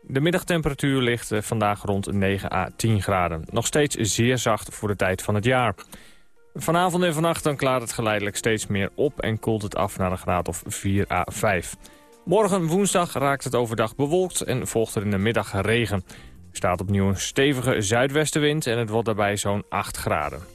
De middagtemperatuur ligt eh, vandaag rond 9 à 10 graden. Nog steeds zeer zacht voor de tijd van het jaar. Vanavond en vannacht dan klaart het geleidelijk steeds meer op... en koelt het af naar een graad of 4 à 5. Morgen woensdag raakt het overdag bewolkt en volgt er in de middag regen. Er staat opnieuw een stevige zuidwestenwind en het wordt daarbij zo'n 8 graden.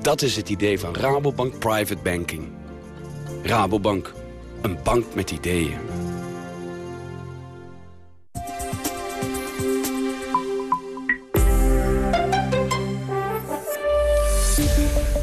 Dat is het idee van Rabobank Private Banking. Rabobank, een bank met ideeën.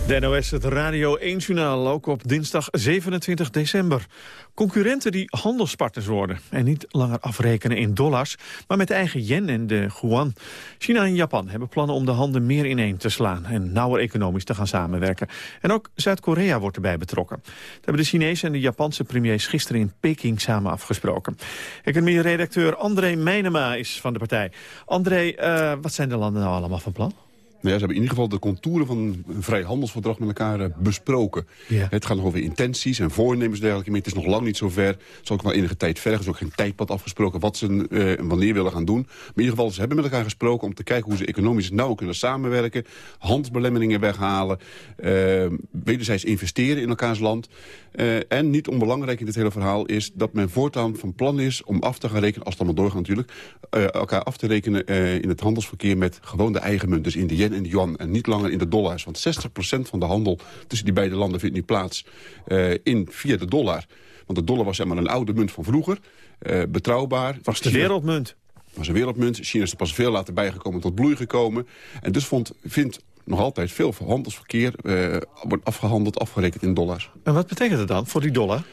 De NOS, het Radio 1-journaal, ook op dinsdag 27 december. Concurrenten die handelspartners worden en niet langer afrekenen in dollars... maar met eigen yen en de yuan. China en Japan hebben plannen om de handen meer ineen te slaan... en nauwer economisch te gaan samenwerken. En ook Zuid-Korea wordt erbij betrokken. Dat hebben de Chinese en de Japanse premiers gisteren in Peking samen afgesproken. Economie-redacteur André Meijnema is van de partij. André, uh, wat zijn de landen nou allemaal van plan?
Nou ja, ze hebben in ieder geval de contouren van een vrij handelsverdrag met elkaar uh, besproken.
Ja.
Het gaat nog over intenties en voornemens dergelijke. Maar het is nog lang niet zo ver. Het zal ook wel enige tijd vergen. Er is ook geen tijdpad afgesproken wat ze uh, en wanneer willen gaan doen. Maar in ieder geval, ze hebben met elkaar gesproken om te kijken hoe ze economisch nauw kunnen samenwerken. Handelsbelemmeringen weghalen. Uh, wederzijds investeren in elkaars land. en niet onbelangrijk in dit hele verhaal is dat men voortaan van plan is om af te gaan rekenen, als het allemaal doorgaat natuurlijk, elkaar af te rekenen in het handelsverkeer met gewoon de eigen munt. Dus in de yen en de yuan en niet langer in de dollars. Want 60% van de handel tussen die beide landen vindt nu plaats uh, in, via de dollar. Want de dollar was zeg maar een oude munt van vroeger. Uh, betrouwbaar.
Was de wereldmunt.
was een wereldmunt. China is er pas veel later bijgekomen tot bloei gekomen. En dus vond, vindt nog altijd veel handelsverkeer uh, wordt afgehandeld, afgerekend in dollars.
En wat betekent het dan voor die dollar?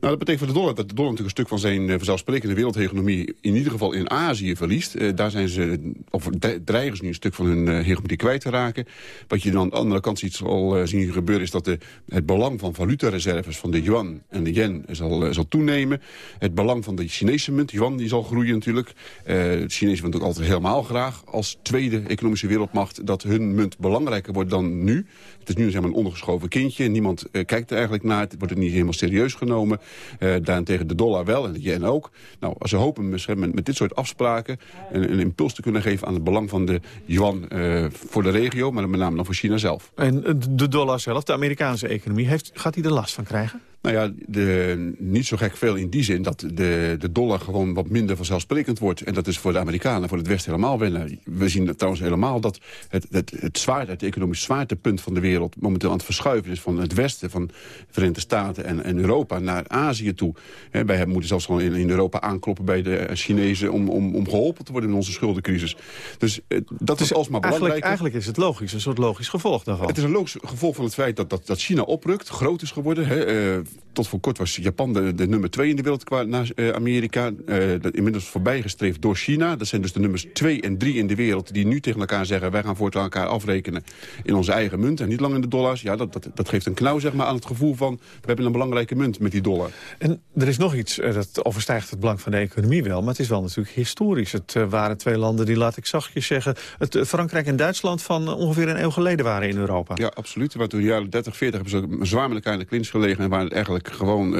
Nou, dat betekent voor de dollar dat de dollar natuurlijk een stuk van zijn uh, vanzelfsprekende wereldhegemonie in ieder geval in Azië verliest. Uh, daar zijn ze, of dreigen ze nu een stuk van hun uh, hegemonie kwijt te raken. Wat je dan aan de andere kant ziet zal zien gebeuren is dat de, het belang van valutareserves van de yuan en de yen zal, zal toenemen. Het belang van de Chinese munt, yuan, die zal groeien natuurlijk. de Chinezen willen ook altijd helemaal graag als tweede economische wereldmacht dat hun munt belangrijker wordt dan nu. Het is nu zeg maar, een ondergeschoven kindje. Niemand kijkt er eigenlijk naar. Het wordt niet helemaal serieus genomen. Uh, daarentegen de dollar wel en de yen ook. Nou, ze hopen met, met dit soort afspraken een, een, impuls te kunnen geven aan het belang van de yuan uh, voor de regio, maar met name dan voor China zelf.
En de dollar zelf, de Amerikaanse economie, heeft, gaat hij er last van krijgen?
Nou ja, de, niet zo gek veel in die zin dat de, de dollar gewoon wat minder vanzelfsprekend wordt. En dat is voor de Amerikanen, voor het Westen helemaal wennen. We zien trouwens helemaal dat het, het, het, zwaarte, het economisch zwaartepunt van de wereld momenteel aan het verschuiven is van het Westen, van de Verenigde Staten en, en Europa naar Azië toe. He, wij moeten zelfs gewoon in, in, Europa aankloppen bij de Chinezen om, om, om geholpen te worden in onze schuldencrisis. Dus eh, dat is alsmaar belangrijk.
Eigenlijk, eigenlijk is het logisch, een soort logisch gevolg daarvan.
Het is een logisch gevolg van het feit dat, dat, dat China oprukt, groot is geworden. He, uh, tot voor kort was Japan de, de nummer 2 in de wereld qua naar uh, Amerika. Uh, dat inmiddels voorbijgestreefd door China. Dat zijn dus de nummers 2 en 3 in de wereld die nu tegen elkaar zeggen... wij gaan voortaan elkaar afrekenen in onze eigen munt en niet lang in de dollars. Ja, dat, dat, dat geeft een knauw zeg maar, aan het gevoel van... we hebben een belangrijke munt met die dollar.
En er is nog iets, eh, dat overstijgt het belang van de economie wel... maar het is wel natuurlijk historisch. Het eh, waren twee landen die, laat ik zachtjes zeggen... Het, eh, Frankrijk en Duitsland van ongeveer een eeuw geleden waren in Europa.
Ja, absoluut. Want toen de jaren 30, 40 hebben ze zwaar met elkaar in de klins gelegen... en waren eigenlijk gewoon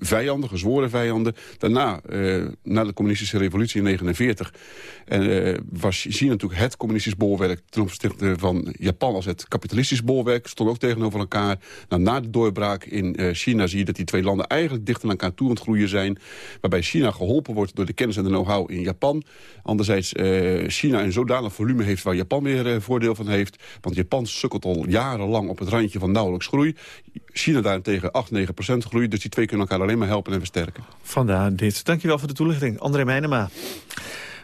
vijanden, gezworen vijanden. Daarna, na de communistische revolutie in 1949... En, was China natuurlijk het communistisch bolwerk... ten opzichte van Japan als het kapitalistisch bolwerk. Stond ook tegenover elkaar. Nou, na de doorbraak in China zie je dat die twee landen eigenlijk dichter naar elkaar toe aan het groeien zijn. Waarbij China geholpen wordt door de kennis en de know-how in Japan. Anderzijds uh, China een zodanig volume heeft waar Japan weer uh, voordeel van heeft. Want Japan sukkelt al jarenlang op het randje van nauwelijks groei. China daarentegen 8, 9 procent groei. Dus die twee kunnen elkaar alleen maar helpen en versterken.
Vandaar dit. Dankjewel voor de toelichting. André Meijnema.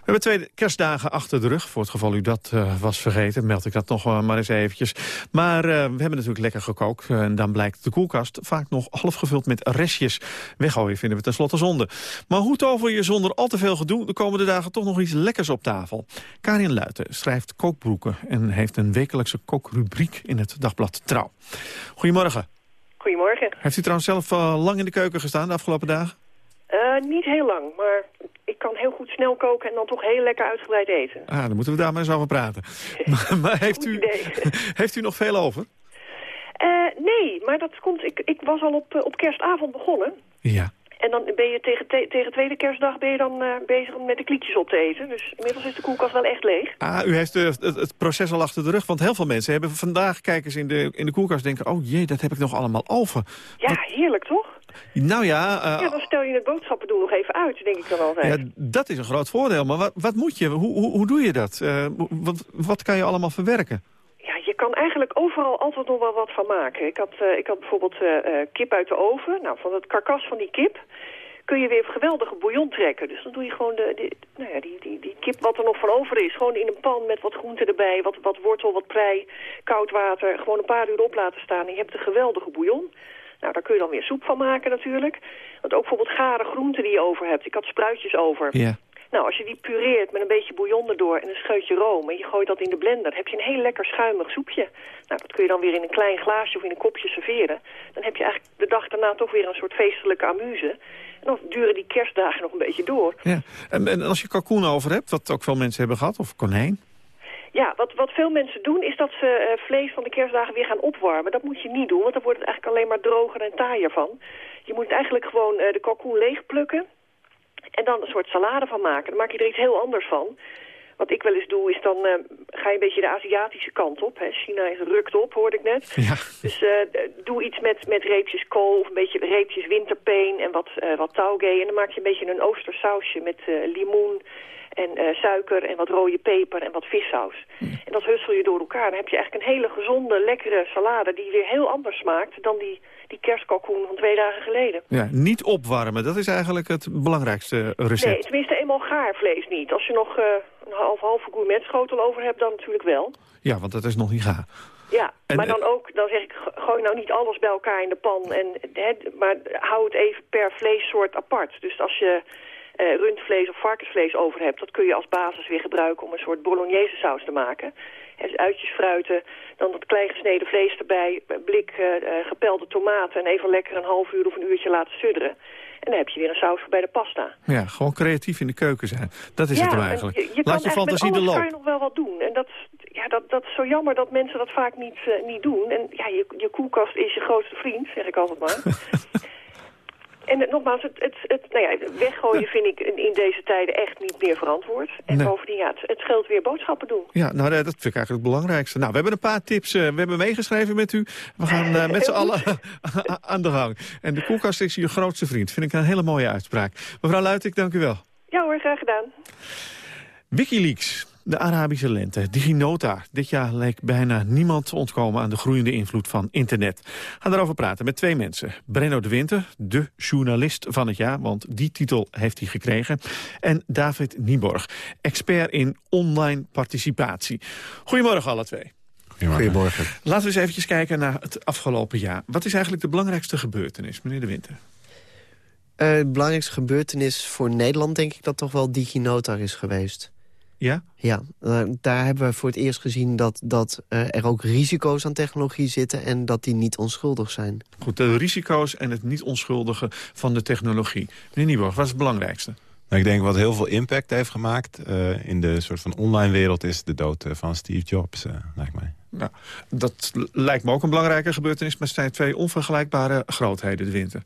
We hebben twee kerstdagen achter de rug. Voor het geval u dat uh, was vergeten, meld ik dat nog uh, maar eens eventjes. Maar uh, we hebben natuurlijk lekker gekookt. en dan blijkt de koelkast vaak nog half gevuld met restjes. Weggooien vinden we tenslotte zonde. Maar hoe tover je zonder al te veel gedoe... de komende dagen toch nog iets lekkers op tafel? Karin Luiten schrijft kookbroeken... en heeft een wekelijkse kookrubriek in het dagblad Trouw. Goedemorgen.
Goedemorgen.
Heeft u trouwens zelf lang in de keuken gestaan de afgelopen dagen?
niet heel lang, maar ik kan heel goed snel koken en dan toch heel lekker uitgebreid eten.
Ah, dan moeten we daar maar eens over praten. maar, maar heeft, u, heeft u nog veel over?
Uh, nee, maar dat komt... Ik, ik was al op, op kerstavond begonnen.
Ja.
En dan ben je tegen, te, tegen tweede kerstdag ben je dan uh, bezig om met de klietjes op te eten. Dus inmiddels is de koelkast wel echt leeg.
Ah, u heeft de, het, het, proces al achter de rug. Want heel veel mensen hebben vandaag, kijken ze in de, in de koelkast denken... oh jee, dat heb ik nog allemaal over.
Ja, heerlijk toch?
Nou ja... Uh,
ja, dan stel je het boodschappen doen nog even uit, denk ik dan altijd.
Ja, dat is een groot voordeel. Maar wat, wat moet je? Hoe, hoe, hoe doe je dat? Uh, wat, wat kan je allemaal verwerken?
Ja, je kan eigenlijk overal altijd nog wel wat van maken. Ik had, uh, ik had bijvoorbeeld kip uit de oven. Nou, van het karkas van die kip kun je weer geweldige bouillon trekken. Dus dan doe je gewoon de, de, nou ja, die, die, die kip wat er nog van over is... gewoon in een pan met wat groenten erbij, wat, wat wortel, wat prei, koud water... gewoon een paar uur op laten staan en je hebt een geweldige bouillon. Nou, daar kun je dan weer soep van maken natuurlijk. Want ook bijvoorbeeld gare groenten die je over hebt. Ik had spruitjes over.
Ja.
Nou, als je die pureert met een beetje bouillon erdoor en een scheutje room... en je gooit dat in de blender, dan heb je een heel lekker schuimig soepje. Nou, dat kun je dan weer in een klein glaasje of in een kopje serveren. Dan heb je eigenlijk de dag daarna toch weer een soort feestelijke amuse. En dan duren die kerstdagen nog een beetje door.
Ja. En, en als je kalkoen over hebt, wat ook veel mensen hebben gehad, of konijn...
Ja, wat, wat veel mensen doen is dat ze uh, vlees van de kerstdagen weer gaan opwarmen. Dat moet je niet doen, want dan wordt het eigenlijk alleen maar droger en taaier van. Je moet eigenlijk gewoon uh, de kalkoen leeg plukken en dan een soort salade van maken. Dan maak je er iets heel anders van. Wat ik wel eens doe, is dan uh, ga je een beetje de Aziatische kant op. Hè. China is rukt op, hoorde ik net.
Ja.
Dus doe iets met, met reepjes kool of een beetje reepjes winterpeen en wat, wat tauge. En dan maak je een beetje een oostersausje met limoen en uh, suiker en wat rode peper en wat vissaus. En dat hussel je door elkaar. Dan heb je eigenlijk een hele gezonde, lekkere salade... die weer heel anders smaakt dan die, die kerstkalkoen van twee dagen geleden.
Ja, niet opwarmen, dat is eigenlijk het belangrijkste recept.
Nee, tenminste eenmaal gaarvlees niet. Als je nog uh, een half halve gourmetschotel over hebt, dan natuurlijk wel.
Ja, want dat is nog niet gaar.
Ja, en, maar dan ook, dan zeg ik, gooi nou niet alles bij elkaar in de pan. En, hè, maar hou het even per vleessoort apart. Dus als je uh, rundvlees of varkensvlees over hebt... dat kun je als basis weer gebruiken om een soort bolognese saus te maken. Dus uitjes fruiten, dan dat klein gesneden vlees erbij... blik uh, gepelde tomaten en even lekker een half uur of een uurtje laten sudderen. En dan heb je weer een saus voor bij de pasta.
Ja, gewoon creatief in de keuken zijn. Dat is
ja,
het hem eigenlijk.
Je, je
Laat je fantasie
de
loop.
kan je nog wel wat doen. En dat, ja, dat, dat is zo jammer dat mensen dat vaak niet, uh, niet doen. En ja, je, je koelkast is je grootste vriend, zeg ik altijd maar. En nogmaals, het, het, het, nou ja, weggooien vind ik in deze tijden echt niet meer verantwoord. En nee. bovendien, ja, het, het weer boodschappen doen.
Ja, nou, dat vind ik eigenlijk het belangrijkste. Nou, we hebben een paar tips. Uh, we hebben meegeschreven met u. We gaan uh, met z'n allen aan de gang. En de koelkast is je grootste vriend. Vind ik een hele mooie uitspraak. Mevrouw Luiting, dank u wel.
Ja hoor, graag gedaan.
Wikileaks. De Arabische lente, DigiNota. Dit jaar leek bijna niemand te ontkomen aan de groeiende invloed van internet. We gaan daarover praten met twee mensen. Brenno de Winter, de journalist van het jaar, want die titel heeft hij gekregen. En David Nieborg, expert in online participatie. Goedemorgen alle twee.
Goedemorgen.
Laten we eens eventjes kijken naar het afgelopen jaar. Wat is eigenlijk de belangrijkste gebeurtenis, meneer de Winter?
Uh, de belangrijkste gebeurtenis voor Nederland denk ik dat toch wel DigiNota is geweest.
Ja?
Ja, eh, daar hebben we voor het eerst gezien dat, dat eh, er ook risico's aan technologie zitten... en dat die niet onschuldig zijn.
Goed, de risico's en het niet onschuldige van de technologie. Meneer Nieborg, wat is het belangrijkste?
Nou, ik denk wat heel veel impact heeft gemaakt eh, in de soort van online wereld... is de dood eh, van Steve Jobs, uh, lijkt mij.
Nou, dat lijkt me ook een belangrijke gebeurtenis... maar het zijn twee onvergelijkbare grootheden, de winter.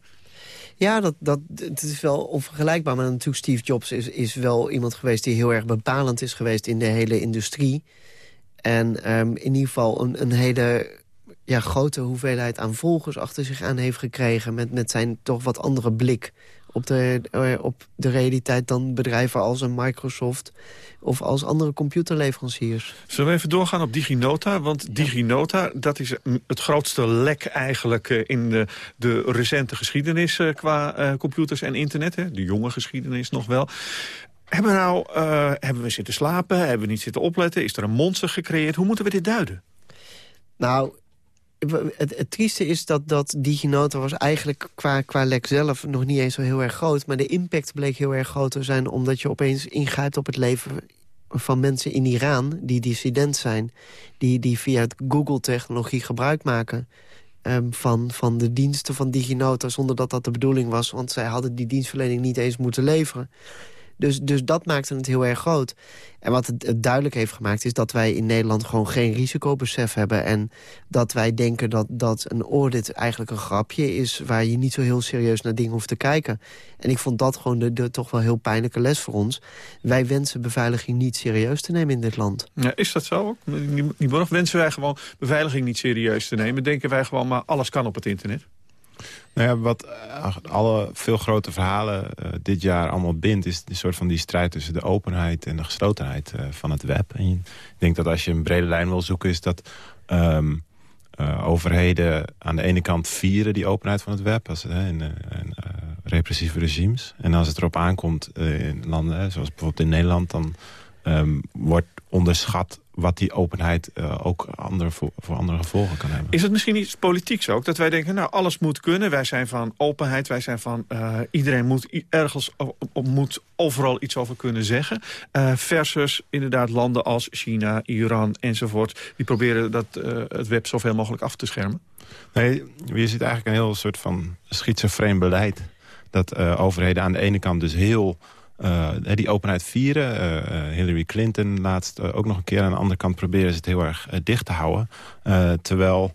Ja, dat, dat, het is wel onvergelijkbaar. Maar natuurlijk Steve Jobs is, is wel iemand geweest... die heel erg bepalend is geweest in de hele industrie. En um, in ieder geval een, een hele ja, grote hoeveelheid aan volgers achter zich aan heeft gekregen... met, met zijn toch wat andere blik op de, uh, op de realiteit dan bedrijven als een Microsoft of als andere computerleveranciers.
Zullen we even doorgaan op DigiNota? Want DigiNota, dat is het grootste lek eigenlijk uh, in de, de recente geschiedenis uh, qua computers en internet. Hè? De jonge geschiedenis nog wel. Hebben we nou, hebben we zitten slapen? Hebben we niet zitten opletten? Is er een monster gecreëerd? Hoe moeten we dit duiden?
Nou, het, het trieste is dat, dat DigiNotar was eigenlijk qua, qua lek zelf nog niet eens zo heel erg groot. Maar de impact bleek heel erg groot te zijn... omdat je opeens ingrijpt op het leven van mensen in Iran die dissident zijn. Die, die via Google-technologie gebruik maken... Um, van, van de diensten van DigiNotar zonder dat dat de bedoeling was. Want zij hadden die dienstverlening niet eens moeten leveren. Dus, dus dat maakte het heel erg groot. En wat het, duidelijk heeft gemaakt is dat wij in Nederland gewoon geen risicobesef hebben. En dat wij denken dat, dat een audit eigenlijk een grapje is... waar je niet zo heel serieus naar dingen hoeft te kijken. En ik vond dat gewoon de, de toch wel heel pijnlijke les voor ons. Wij wensen beveiliging niet serieus te nemen in dit land.
Ja, is dat zo ook? Niet wensen wij gewoon beveiliging niet serieus te nemen? Denken wij gewoon maar alles kan op het internet?
Nou ja, wat uh, alle veel grote verhalen uh, dit jaar allemaal bindt... is een soort van die strijd tussen de openheid en de geslotenheid uh, van het web. En ik denk dat als je een brede lijn wil zoeken... is dat um, overheden aan de ene kant vieren die openheid van het web... Als, in, repressieve regimes. En als het erop aankomt in landen zoals bijvoorbeeld in Nederland... dan um, wordt onderschat wat die openheid uh, ook andere voor, voor, andere gevolgen kan hebben.
Is het misschien iets politieks ook? Dat wij denken, nou, alles moet kunnen. Wij zijn van openheid, wij zijn van... Uh, iedereen moet ergens op, moet overal iets over kunnen zeggen. Uh, versus inderdaad landen als China, Iran enzovoort. Die proberen dat, het web zoveel mogelijk af te schermen.
Nee, je ziet eigenlijk een heel soort van schizofreen beleid. Dat overheden aan de ene kant dus heel uh, die openheid vieren. Uh, Hillary Clinton laatst ook nog een keer. Aan de andere kant proberen ze het heel erg dicht te houden. terwijl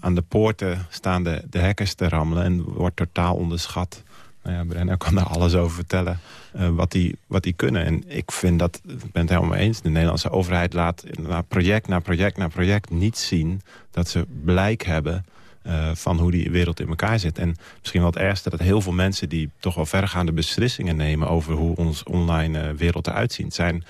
aan de poorten staan de, de hackers te rammelen... en wordt totaal onderschat. Nou ja, Brenner kan daar alles over vertellen wat, die, wat die kunnen. En ik vind dat, ik ben het helemaal mee eens... de Nederlandse overheid laat project na project na project niet zien... dat ze blijk hebben uh, van hoe die wereld in elkaar zit. En misschien wel het ergste dat heel veel mensen die toch wel verregaande beslissingen nemen... over hoe ons online uh, wereld eruit ziet... zijn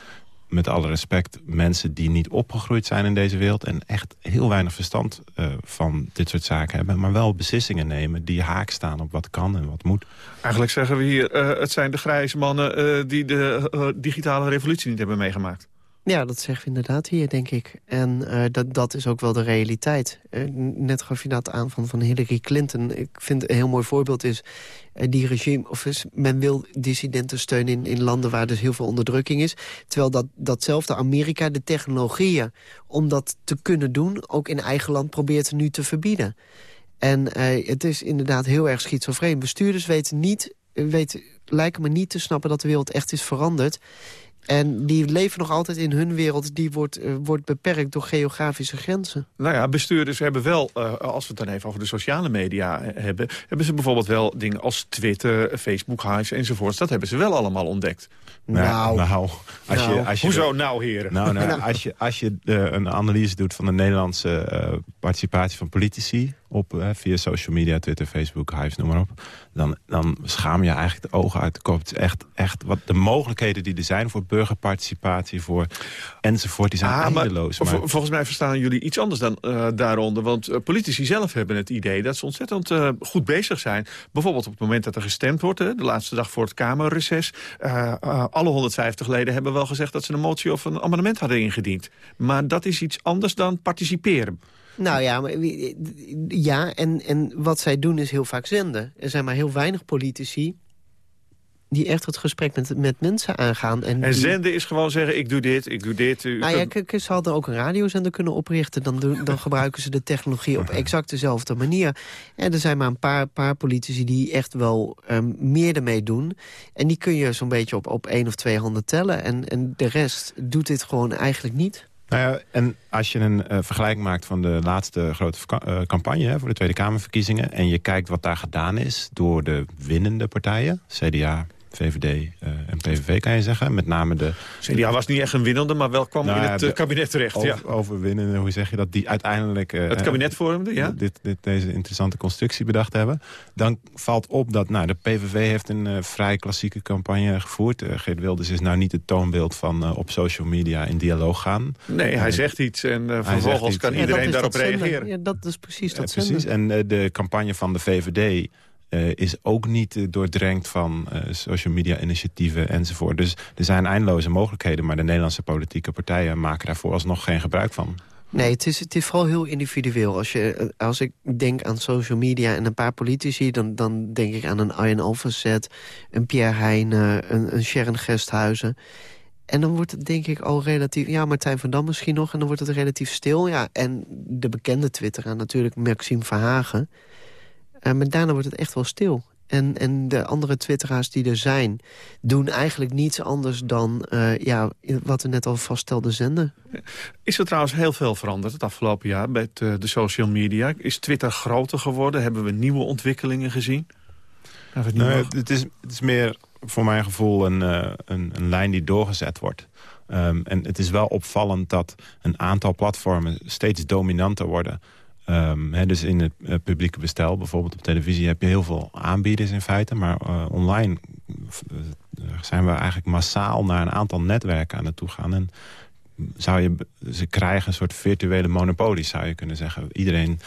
met alle respect mensen die niet opgegroeid zijn in deze wereld... en echt heel weinig verstand uh, van dit soort zaken hebben... maar wel beslissingen nemen die haak staan op wat kan en wat moet.
Eigenlijk zeggen we hier, het zijn de grijze mannen... Die de digitale revolutie niet hebben meegemaakt.
Ja, dat zeggen we inderdaad hier, denk ik. En uh, dat, dat is ook wel de realiteit. Uh, net gaf je dat aan van, van Hillary Clinton. Ik vind een heel mooi voorbeeld is... Uh, die regime, of is, men wil dissidenten steunen in, in landen waar dus heel veel onderdrukking is. Terwijl dat, datzelfde Amerika de technologieën om dat te kunnen doen... ook in eigen land probeert nu te verbieden. En het is inderdaad heel erg schizofreen. Bestuurders weten niet, weten, lijken me niet te snappen dat de wereld echt is veranderd... En die leven nog altijd in hun wereld. Die wordt, uh, wordt beperkt door geografische grenzen.
Nou ja, bestuurders hebben wel, uh, als we het dan even over de sociale media hebben... hebben ze bijvoorbeeld wel dingen als Twitter, Facebook, Hives enzovoorts. Dat hebben ze wel allemaal ontdekt.
Nou, nou, als
nou.
Je, als je
hoezo nou, heren?
Nou, nou, als je, als je uh, een analyse doet van de Nederlandse participatie van politici... Op, via social media, Twitter, Facebook, Hives, noem maar op... dan, dan schaam je eigenlijk de ogen uit de kop. Het is echt, echt wat de mogelijkheden die er zijn voor burgerparticipatie... Voor, enzovoort, die zijn ah, eindeloos.
Maar, volgens mij verstaan jullie iets anders dan uh, daaronder. Want uh, politici zelf hebben het idee dat ze ontzettend uh, goed bezig zijn. Bijvoorbeeld op het moment dat er gestemd wordt... Hè, de laatste dag voor het Kamerreces... alle 150 leden hebben wel gezegd dat ze een motie of een amendement hadden ingediend. Maar dat is iets anders dan participeren.
Nou ja, maar, ja en, en wat zij doen is heel vaak zenden. Er zijn maar heel weinig politici die echt het gesprek met, met mensen aangaan. En,
En
die-
zenden is gewoon zeggen, ik doe dit, ik doe dit. U
nou ja, kijk, ze hadden ook een radiozender kunnen oprichten. Dan, doen- dan gebruiken ze de technologie op exact dezelfde manier. En er zijn maar een paar, paar politici die echt wel ehm, meer ermee doen. En die kun je zo'n beetje op, op één of twee handen tellen. En, en de rest doet dit gewoon eigenlijk niet.
Nou ja, en als je een eh, vergelijking maakt van de laatste grote eh, campagne... Hè, voor de Tweede Kamerverkiezingen... en je kijkt wat daar gedaan is door de winnende partijen... CDA, VVD eh, en PVV kan je zeggen. Met name de...
CDA was niet echt een winnende, maar wel kwam
Nou
in
ja,
het eh, kabinet terecht. ja.
Over, overwinnende, hoe zeg je dat? Die uiteindelijk... eh,
Het kabinet vormde, ja.
Dit, dit, deze interessante constructie bedacht hebben. Dan valt op dat nou, de PVV heeft een eh, vrij klassieke campagne gevoerd. Geert Wilders is nou niet het toonbeeld van op social media in dialoog gaan.
Nee, hij zegt iets en vervolgens kan
Ja,
iedereen daarop reageren.
Ja, dat is precies
Ja,
dat
precies. En de campagne van de VVD eh, is ook niet eh, doordrenkt van eh, social media initiatieven enzovoort. Dus er zijn eindeloze mogelijkheden, maar de Nederlandse politieke partijen maken daarvoor alsnog geen gebruik van.
Nee, het is, het is vooral heel individueel. Als, je, als ik denk aan social media en een paar politici... dan, dan denk ik aan een Arjen Alverzet, een Pierre Heijnen, een, een Sharon Gesthuizen. En dan wordt het denk ik al relatief... Ja, Martijn van Dam misschien nog, en dan wordt het relatief stil. Ja, en de bekende twitteraar natuurlijk, Maxime Verhagen. Eh, maar daarna wordt het echt wel stil. En, en de andere twitteraars die er zijn... doen eigenlijk niets anders dan eh, ja, wat we net al vaststelden zenden.
Is er trouwens heel veel veranderd het afgelopen jaar met eh, de social media? Is Twitter groter geworden? Hebben we nieuwe ontwikkelingen gezien? Of het niet
Nee, het, is, het is meer voor mijn gevoel een, eh, een, een lijn die doorgezet wordt. Ehm, en het is wel opvallend dat een aantal platformen steeds dominanter worden. Ehm, dus in het eh, publieke bestel, bijvoorbeeld op televisie... heb je heel veel aanbieders in feite. Maar eh, online eh, zijn we eigenlijk massaal naar een aantal netwerken aan het toe gaan. En zou je, ze krijgen een soort virtuele monopolie, zou je kunnen zeggen. Iedereen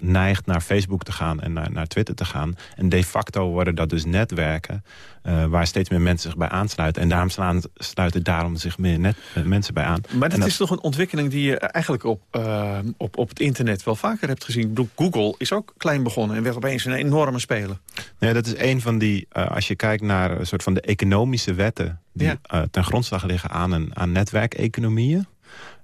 neigt naar Facebook te gaan en naar, naar Twitter te gaan. En de facto worden dat dus netwerken eh, waar steeds meer mensen zich bij aansluiten. En daarom slaan, sluiten daarom zich meer net, eh, mensen bij aan.
Maar dat
dat-
is toch een ontwikkeling die je eigenlijk op, eh, op, op het internet wel vaker hebt gezien. Ik bedoel, Google is ook klein begonnen en werd opeens een enorme speler.
Nee, dat is een van die, als je kijkt naar een soort van de economische wetten... die
Ja.
ten grondslag liggen aan, een, aan netwerkeconomieën...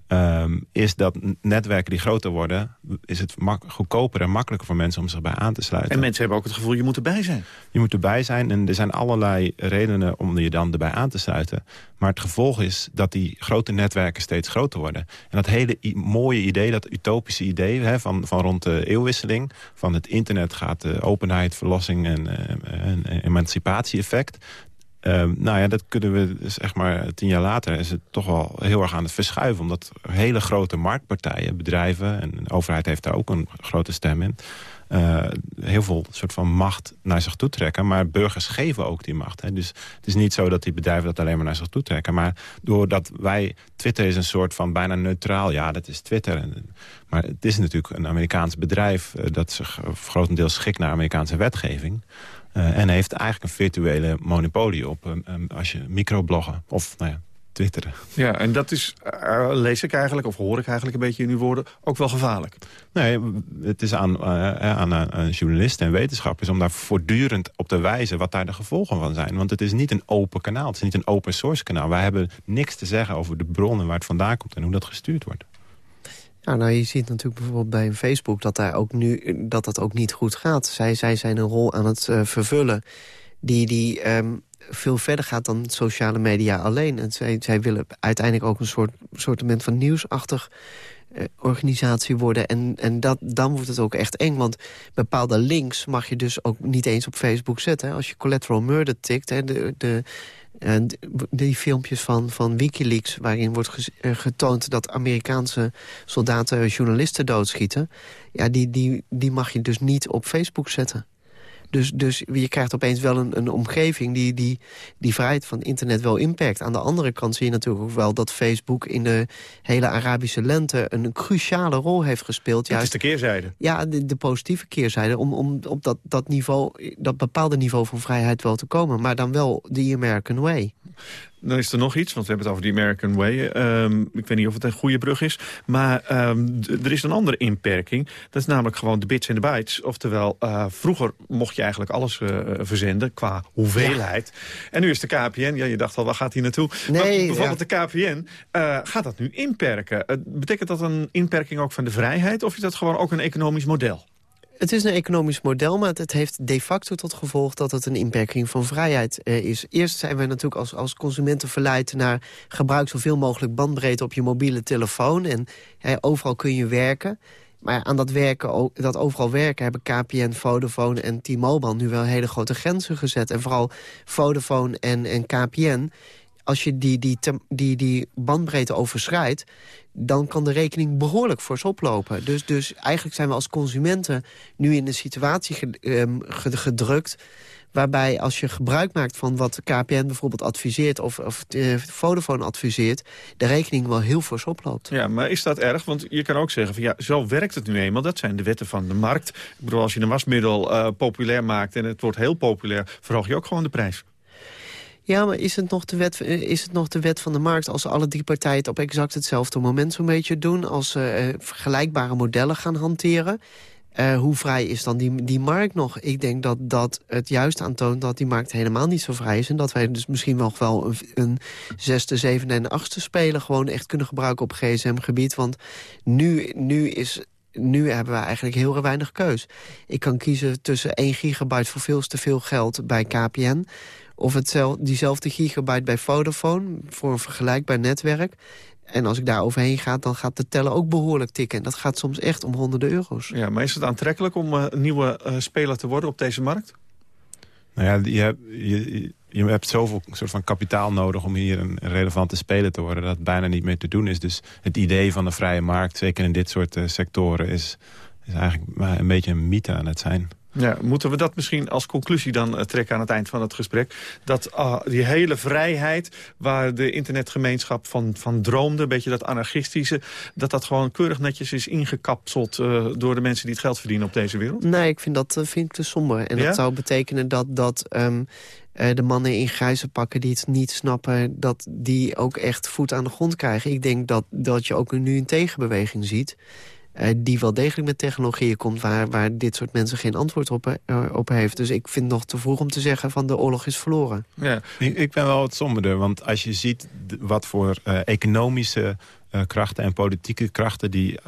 ehm, is dat netwerken die groter worden... is het goedkoper en makkelijker voor mensen om zich bij aan te sluiten.
En mensen hebben ook het gevoel, je moet erbij zijn.
Je moet erbij zijn en er zijn allerlei redenen om je dan erbij aan te sluiten. Maar het gevolg is dat die grote netwerken steeds groter worden. En dat hele mooie idee, dat utopische idee hè, van, van rond de eeuwwisseling... van het internet gaat de openheid, verlossing en, eh, en emancipatie-effect... Ehm, nou ja, dat kunnen we zeg maar tien jaar later is het toch wel heel erg aan het verschuiven. Omdat hele grote marktpartijen, bedrijven en de overheid heeft daar ook een grote stem in. eh, heel veel soort van macht naar zich toe trekken. Maar burgers geven ook die macht. Hè. Dus het is niet zo dat die bedrijven dat alleen maar naar zich toe trekken. Maar doordat wij... Twitter is een soort van bijna neutraal. Ja, dat is Twitter. En- Maar het is natuurlijk een Amerikaans bedrijf... eh, dat zich eh, grotendeels schikt naar Amerikaanse wetgeving. Eh, en heeft eigenlijk een virtuele monopolie op... eh, eh, als je microbloggen of nou ja, twitteren.
Ja, en dat is, eh, lees ik eigenlijk, of hoor ik eigenlijk een beetje in uw woorden, ook wel gevaarlijk.
Nee, het is aan, aan, aan journalisten en wetenschappers... om daar voortdurend op te wijzen wat daar de gevolgen van zijn. Want het is niet een open kanaal, het is niet een open source kanaal. Wij hebben niks te zeggen over de bronnen waar het vandaan komt... en hoe dat gestuurd wordt.
Ja, nou, je ziet natuurlijk bijvoorbeeld bij Facebook dat daar ook nu dat dat ook niet goed gaat. Zij, zij zijn een rol aan het eh, vervullen die, die ehm, veel verder gaat dan sociale media alleen. En zij, zij willen uiteindelijk ook een soort soortement van nieuwsachtig eh, organisatie worden. En, en dat, dan wordt het ook echt eng. Want bepaalde links mag je dus ook niet eens op Facebook zetten. Als je collateral murder tikt, hè, de, de, eh, d- die filmpjes van, van Wikileaks... waarin wordt eh, getoond dat Amerikaanse soldaten journalisten doodschieten... ja, die, die, die mag je dus niet op Facebook zetten. Dus, dus je krijgt opeens wel een, een omgeving die, die die vrijheid van internet wel impact. Aan de andere kant zie je natuurlijk ook wel dat Facebook in de hele Arabische lente een cruciale rol heeft gespeeld.
Dat is
Juist,
de keerzijde.
ja, de, de positieve keerzijde. Om, om op dat, dat, niveau, dat bepaalde niveau van vrijheid wel te komen. Maar dan wel the American way.
Dan is er nog iets, want we hebben het over die American Way. Ehm, ik weet niet of het een goede brug is. Maar ehm, er is een andere inperking. Dat is namelijk gewoon de bits en de bytes. Oftewel, uh, vroeger mocht je eigenlijk alles uh, verzenden qua hoeveelheid. En nu is de KPN, ja, je dacht al, waar gaat hij naartoe?
Nee,
bijvoorbeeld de KPN uh, gaat dat nu inperken. betekent dat een inperking ook van de vrijheid? Of is dat gewoon ook een economisch model?
Het is een economisch model, maar het heeft de facto tot gevolg... dat het een inperking van vrijheid uh, is. Eerst zijn wij natuurlijk als, als consumenten verleid naar... gebruik zoveel mogelijk bandbreedte op je mobiele telefoon. En uh, overal kun je werken. Maar aan dat, werken, dat overal werken hebben KPN, Vodafone en T-Mobile... nu wel hele grote grenzen gezet. En vooral Vodafone en, en KPN als je die, die, die, die bandbreedte overschrijdt... dan kan de rekening behoorlijk fors oplopen. Dus, dus eigenlijk zijn we als consumenten nu in een situatie ehm, gedrukt waarbij als je gebruik maakt van wat KPN bijvoorbeeld adviseert... of, of uh, Vodafone adviseert, de rekening wel heel fors oploopt.
Ja, maar is dat erg? Want je kan ook zeggen, van, ja, zo werkt het nu eenmaal. Dat zijn de wetten van de markt. Ik bedoel, als je een wasmiddel uh, populair maakt en het wordt heel populair... verhoog je ook gewoon de prijs.
Ja, maar is het, nog de wet, eh, is het nog de wet van de markt... als alle drie partijen het op exact hetzelfde moment zo'n beetje doen... als ze uh, vergelijkbare modellen gaan hanteren... Uh, hoe vrij is dan die, die markt nog? Ik denk dat dat het juist aantoont dat die markt helemaal niet zo vrij is... en dat wij dus misschien wel een, een zesde, zevende en achtste speler... gewoon echt kunnen gebruiken op gsm-gebied. Want nu, nu is nu hebben we eigenlijk heel weinig keus. Ik kan kiezen tussen 1 gigabyte voor veel te veel geld bij KPN... Of hetzelfde, diezelfde gigabyte bij Vodafone voor een vergelijkbaar netwerk. En als ik daar overheen ga, dan gaat de teller ook behoorlijk tikken. En dat gaat soms echt om honderden euro's.
Ja, maar is het aantrekkelijk om uh, een nieuwe uh, speler te worden op deze markt?
Nou ja, je hebt, je, je hebt zoveel soort van kapitaal nodig om hier een relevante speler te worden... dat het bijna niet meer te doen is. Dus het idee van de vrije markt, zeker in dit soort uh, sectoren... Is, is eigenlijk maar een beetje een mythe aan het zijn.
Ja, moeten we dat misschien als conclusie dan uh, trekken aan het eind van het gesprek? Dat uh, die hele vrijheid waar de internetgemeenschap van, van droomde... een beetje dat anarchistische... dat dat gewoon keurig netjes is ingekapseld uh, door de mensen die het geld verdienen op deze wereld?
Nee, ik vind dat vind ik te somber. En ja? dat zou betekenen dat... dat um, de mannen in grijze pakken die het niet snappen... dat die ook echt voet aan de grond krijgen. Ik denk dat, dat je ook nu een tegenbeweging ziet... Uh, die wel degelijk met technologieën komt... waar, waar dit soort mensen geen antwoord op, uh, op heeft. Dus ik vind het nog te vroeg om te zeggen van de oorlog is verloren.
Ja, ik, ben wel wat somberder. Want als je ziet wat voor uh, economische krachten en politieke krachten... die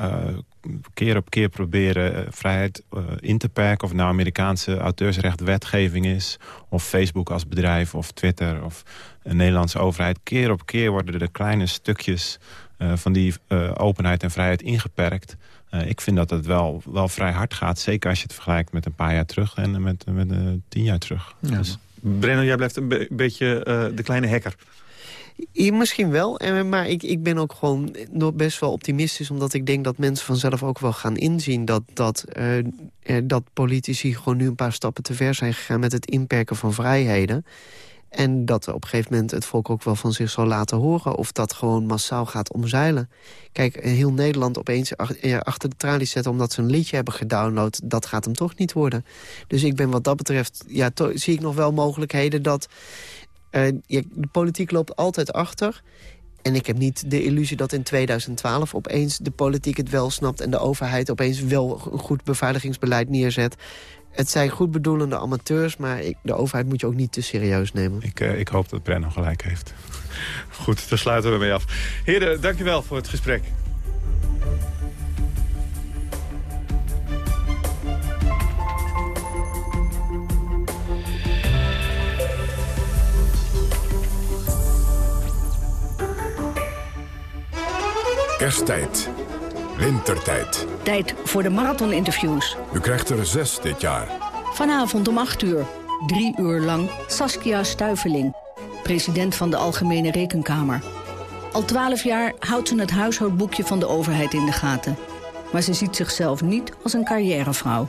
keer op keer proberen vrijheid in te perken... of nou Amerikaanse auteursrechtwetgeving is... of Facebook als bedrijf of Twitter of een Nederlandse overheid... keer op keer worden de kleine stukjes... van die openheid en vrijheid ingeperkt. Uh, ik vind dat het wel, wel vrij hard gaat. Zeker als je het vergelijkt met een paar jaar terug en met, met uh, tien jaar terug.
Ja. Dus... Brenno, jij blijft een be beetje uh, de kleine hacker.
Ja, misschien wel, maar ik, ik ben ook gewoon nog best wel optimistisch... omdat ik denk dat mensen vanzelf ook wel gaan inzien... dat, dat, dat politici gewoon nu een paar stappen te ver zijn gegaan... met het inperken van vrijheden. En dat op een gegeven moment het volk ook wel van zich zal laten horen... of dat gewoon massaal gaat omzeilen. Kijk, heel Nederland opeens achter de tralies zetten... omdat ze een liedje hebben gedownload, dat gaat hem toch niet worden. Dus ik ben wat dat betreft, ja, zie ik nog wel mogelijkheden... dat uh, de politiek loopt altijd achter... En ik heb niet de illusie dat in 2012 opeens de politiek het wel snapt... en de overheid opeens wel een goed beveiligingsbeleid neerzet. Het zijn goed bedoelende amateurs, maar ik, de overheid moet je ook niet te serieus nemen.
Ik, uh, ik hoop dat Brenno gelijk heeft.
Goed, daar sluiten we mee af. Heren, dankjewel voor het gesprek.
Kersttijd. Wintertijd.
Tijd voor de marathoninterviews.
U krijgt er zes dit jaar.
Vanavond om 8 uur. Drie uur lang Saskia Stuiveling. President van de Algemene Rekenkamer. Al twaalf jaar houdt ze het huishoudboekje van de overheid in de gaten. Maar ze ziet zichzelf niet als een carrièrevrouw.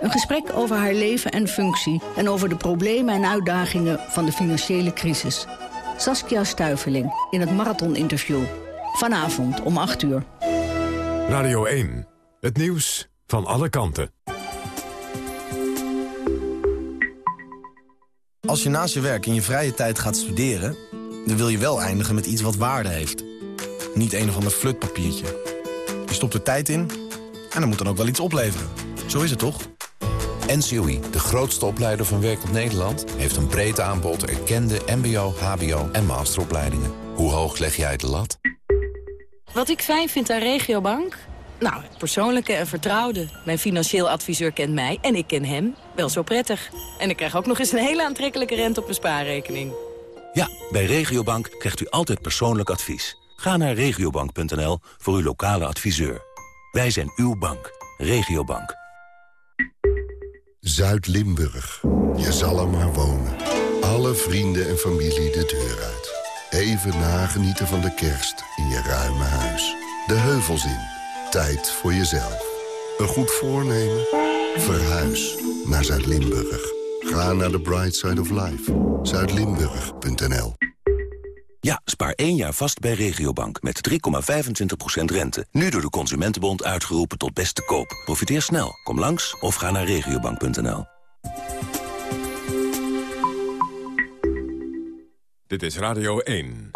Een gesprek over haar leven en functie... en over de problemen en uitdagingen van de financiële crisis. Saskia Stuiveling in het marathoninterview. Vanavond om 8 uur.
Radio 1. Het nieuws van alle kanten.
Als je naast je werk in je vrije tijd gaat studeren...
dan wil je wel eindigen met iets wat waarde heeft. Niet een of ander flutpapiertje. Je stopt er tijd in en dan moet dan ook wel iets opleveren. Zo is het toch?
NCOI, de grootste opleider van werk op Nederland... heeft een breed aanbod erkende mbo, hbo en masteropleidingen. Hoe hoog leg jij de lat?
Wat ik fijn vind aan Regiobank? Nou, het persoonlijke en vertrouwde. Mijn financieel adviseur kent mij en ik ken hem wel zo prettig. En ik krijg ook nog eens een hele aantrekkelijke rente op mijn spaarrekening.
Ja, bij Regiobank krijgt u altijd persoonlijk advies. Ga naar regiobank.nl voor uw lokale adviseur. Wij zijn uw bank. Regiobank.
Zuid-Limburg. Je zal er maar wonen. Alle vrienden en familie de deur uit. Even nagenieten van de kerst in je ruime huis. De heuvels in. Tijd voor jezelf. Een goed voornemen? Verhuis naar Zuid-Limburg. Ga naar de Bright Side of Life. Zuidlimburg.nl
Ja, spaar één jaar vast bij Regiobank met 3,25% rente. Nu door de Consumentenbond uitgeroepen tot beste koop. Profiteer snel. Kom langs of ga naar regiobank.nl.
Dit is Radio 1.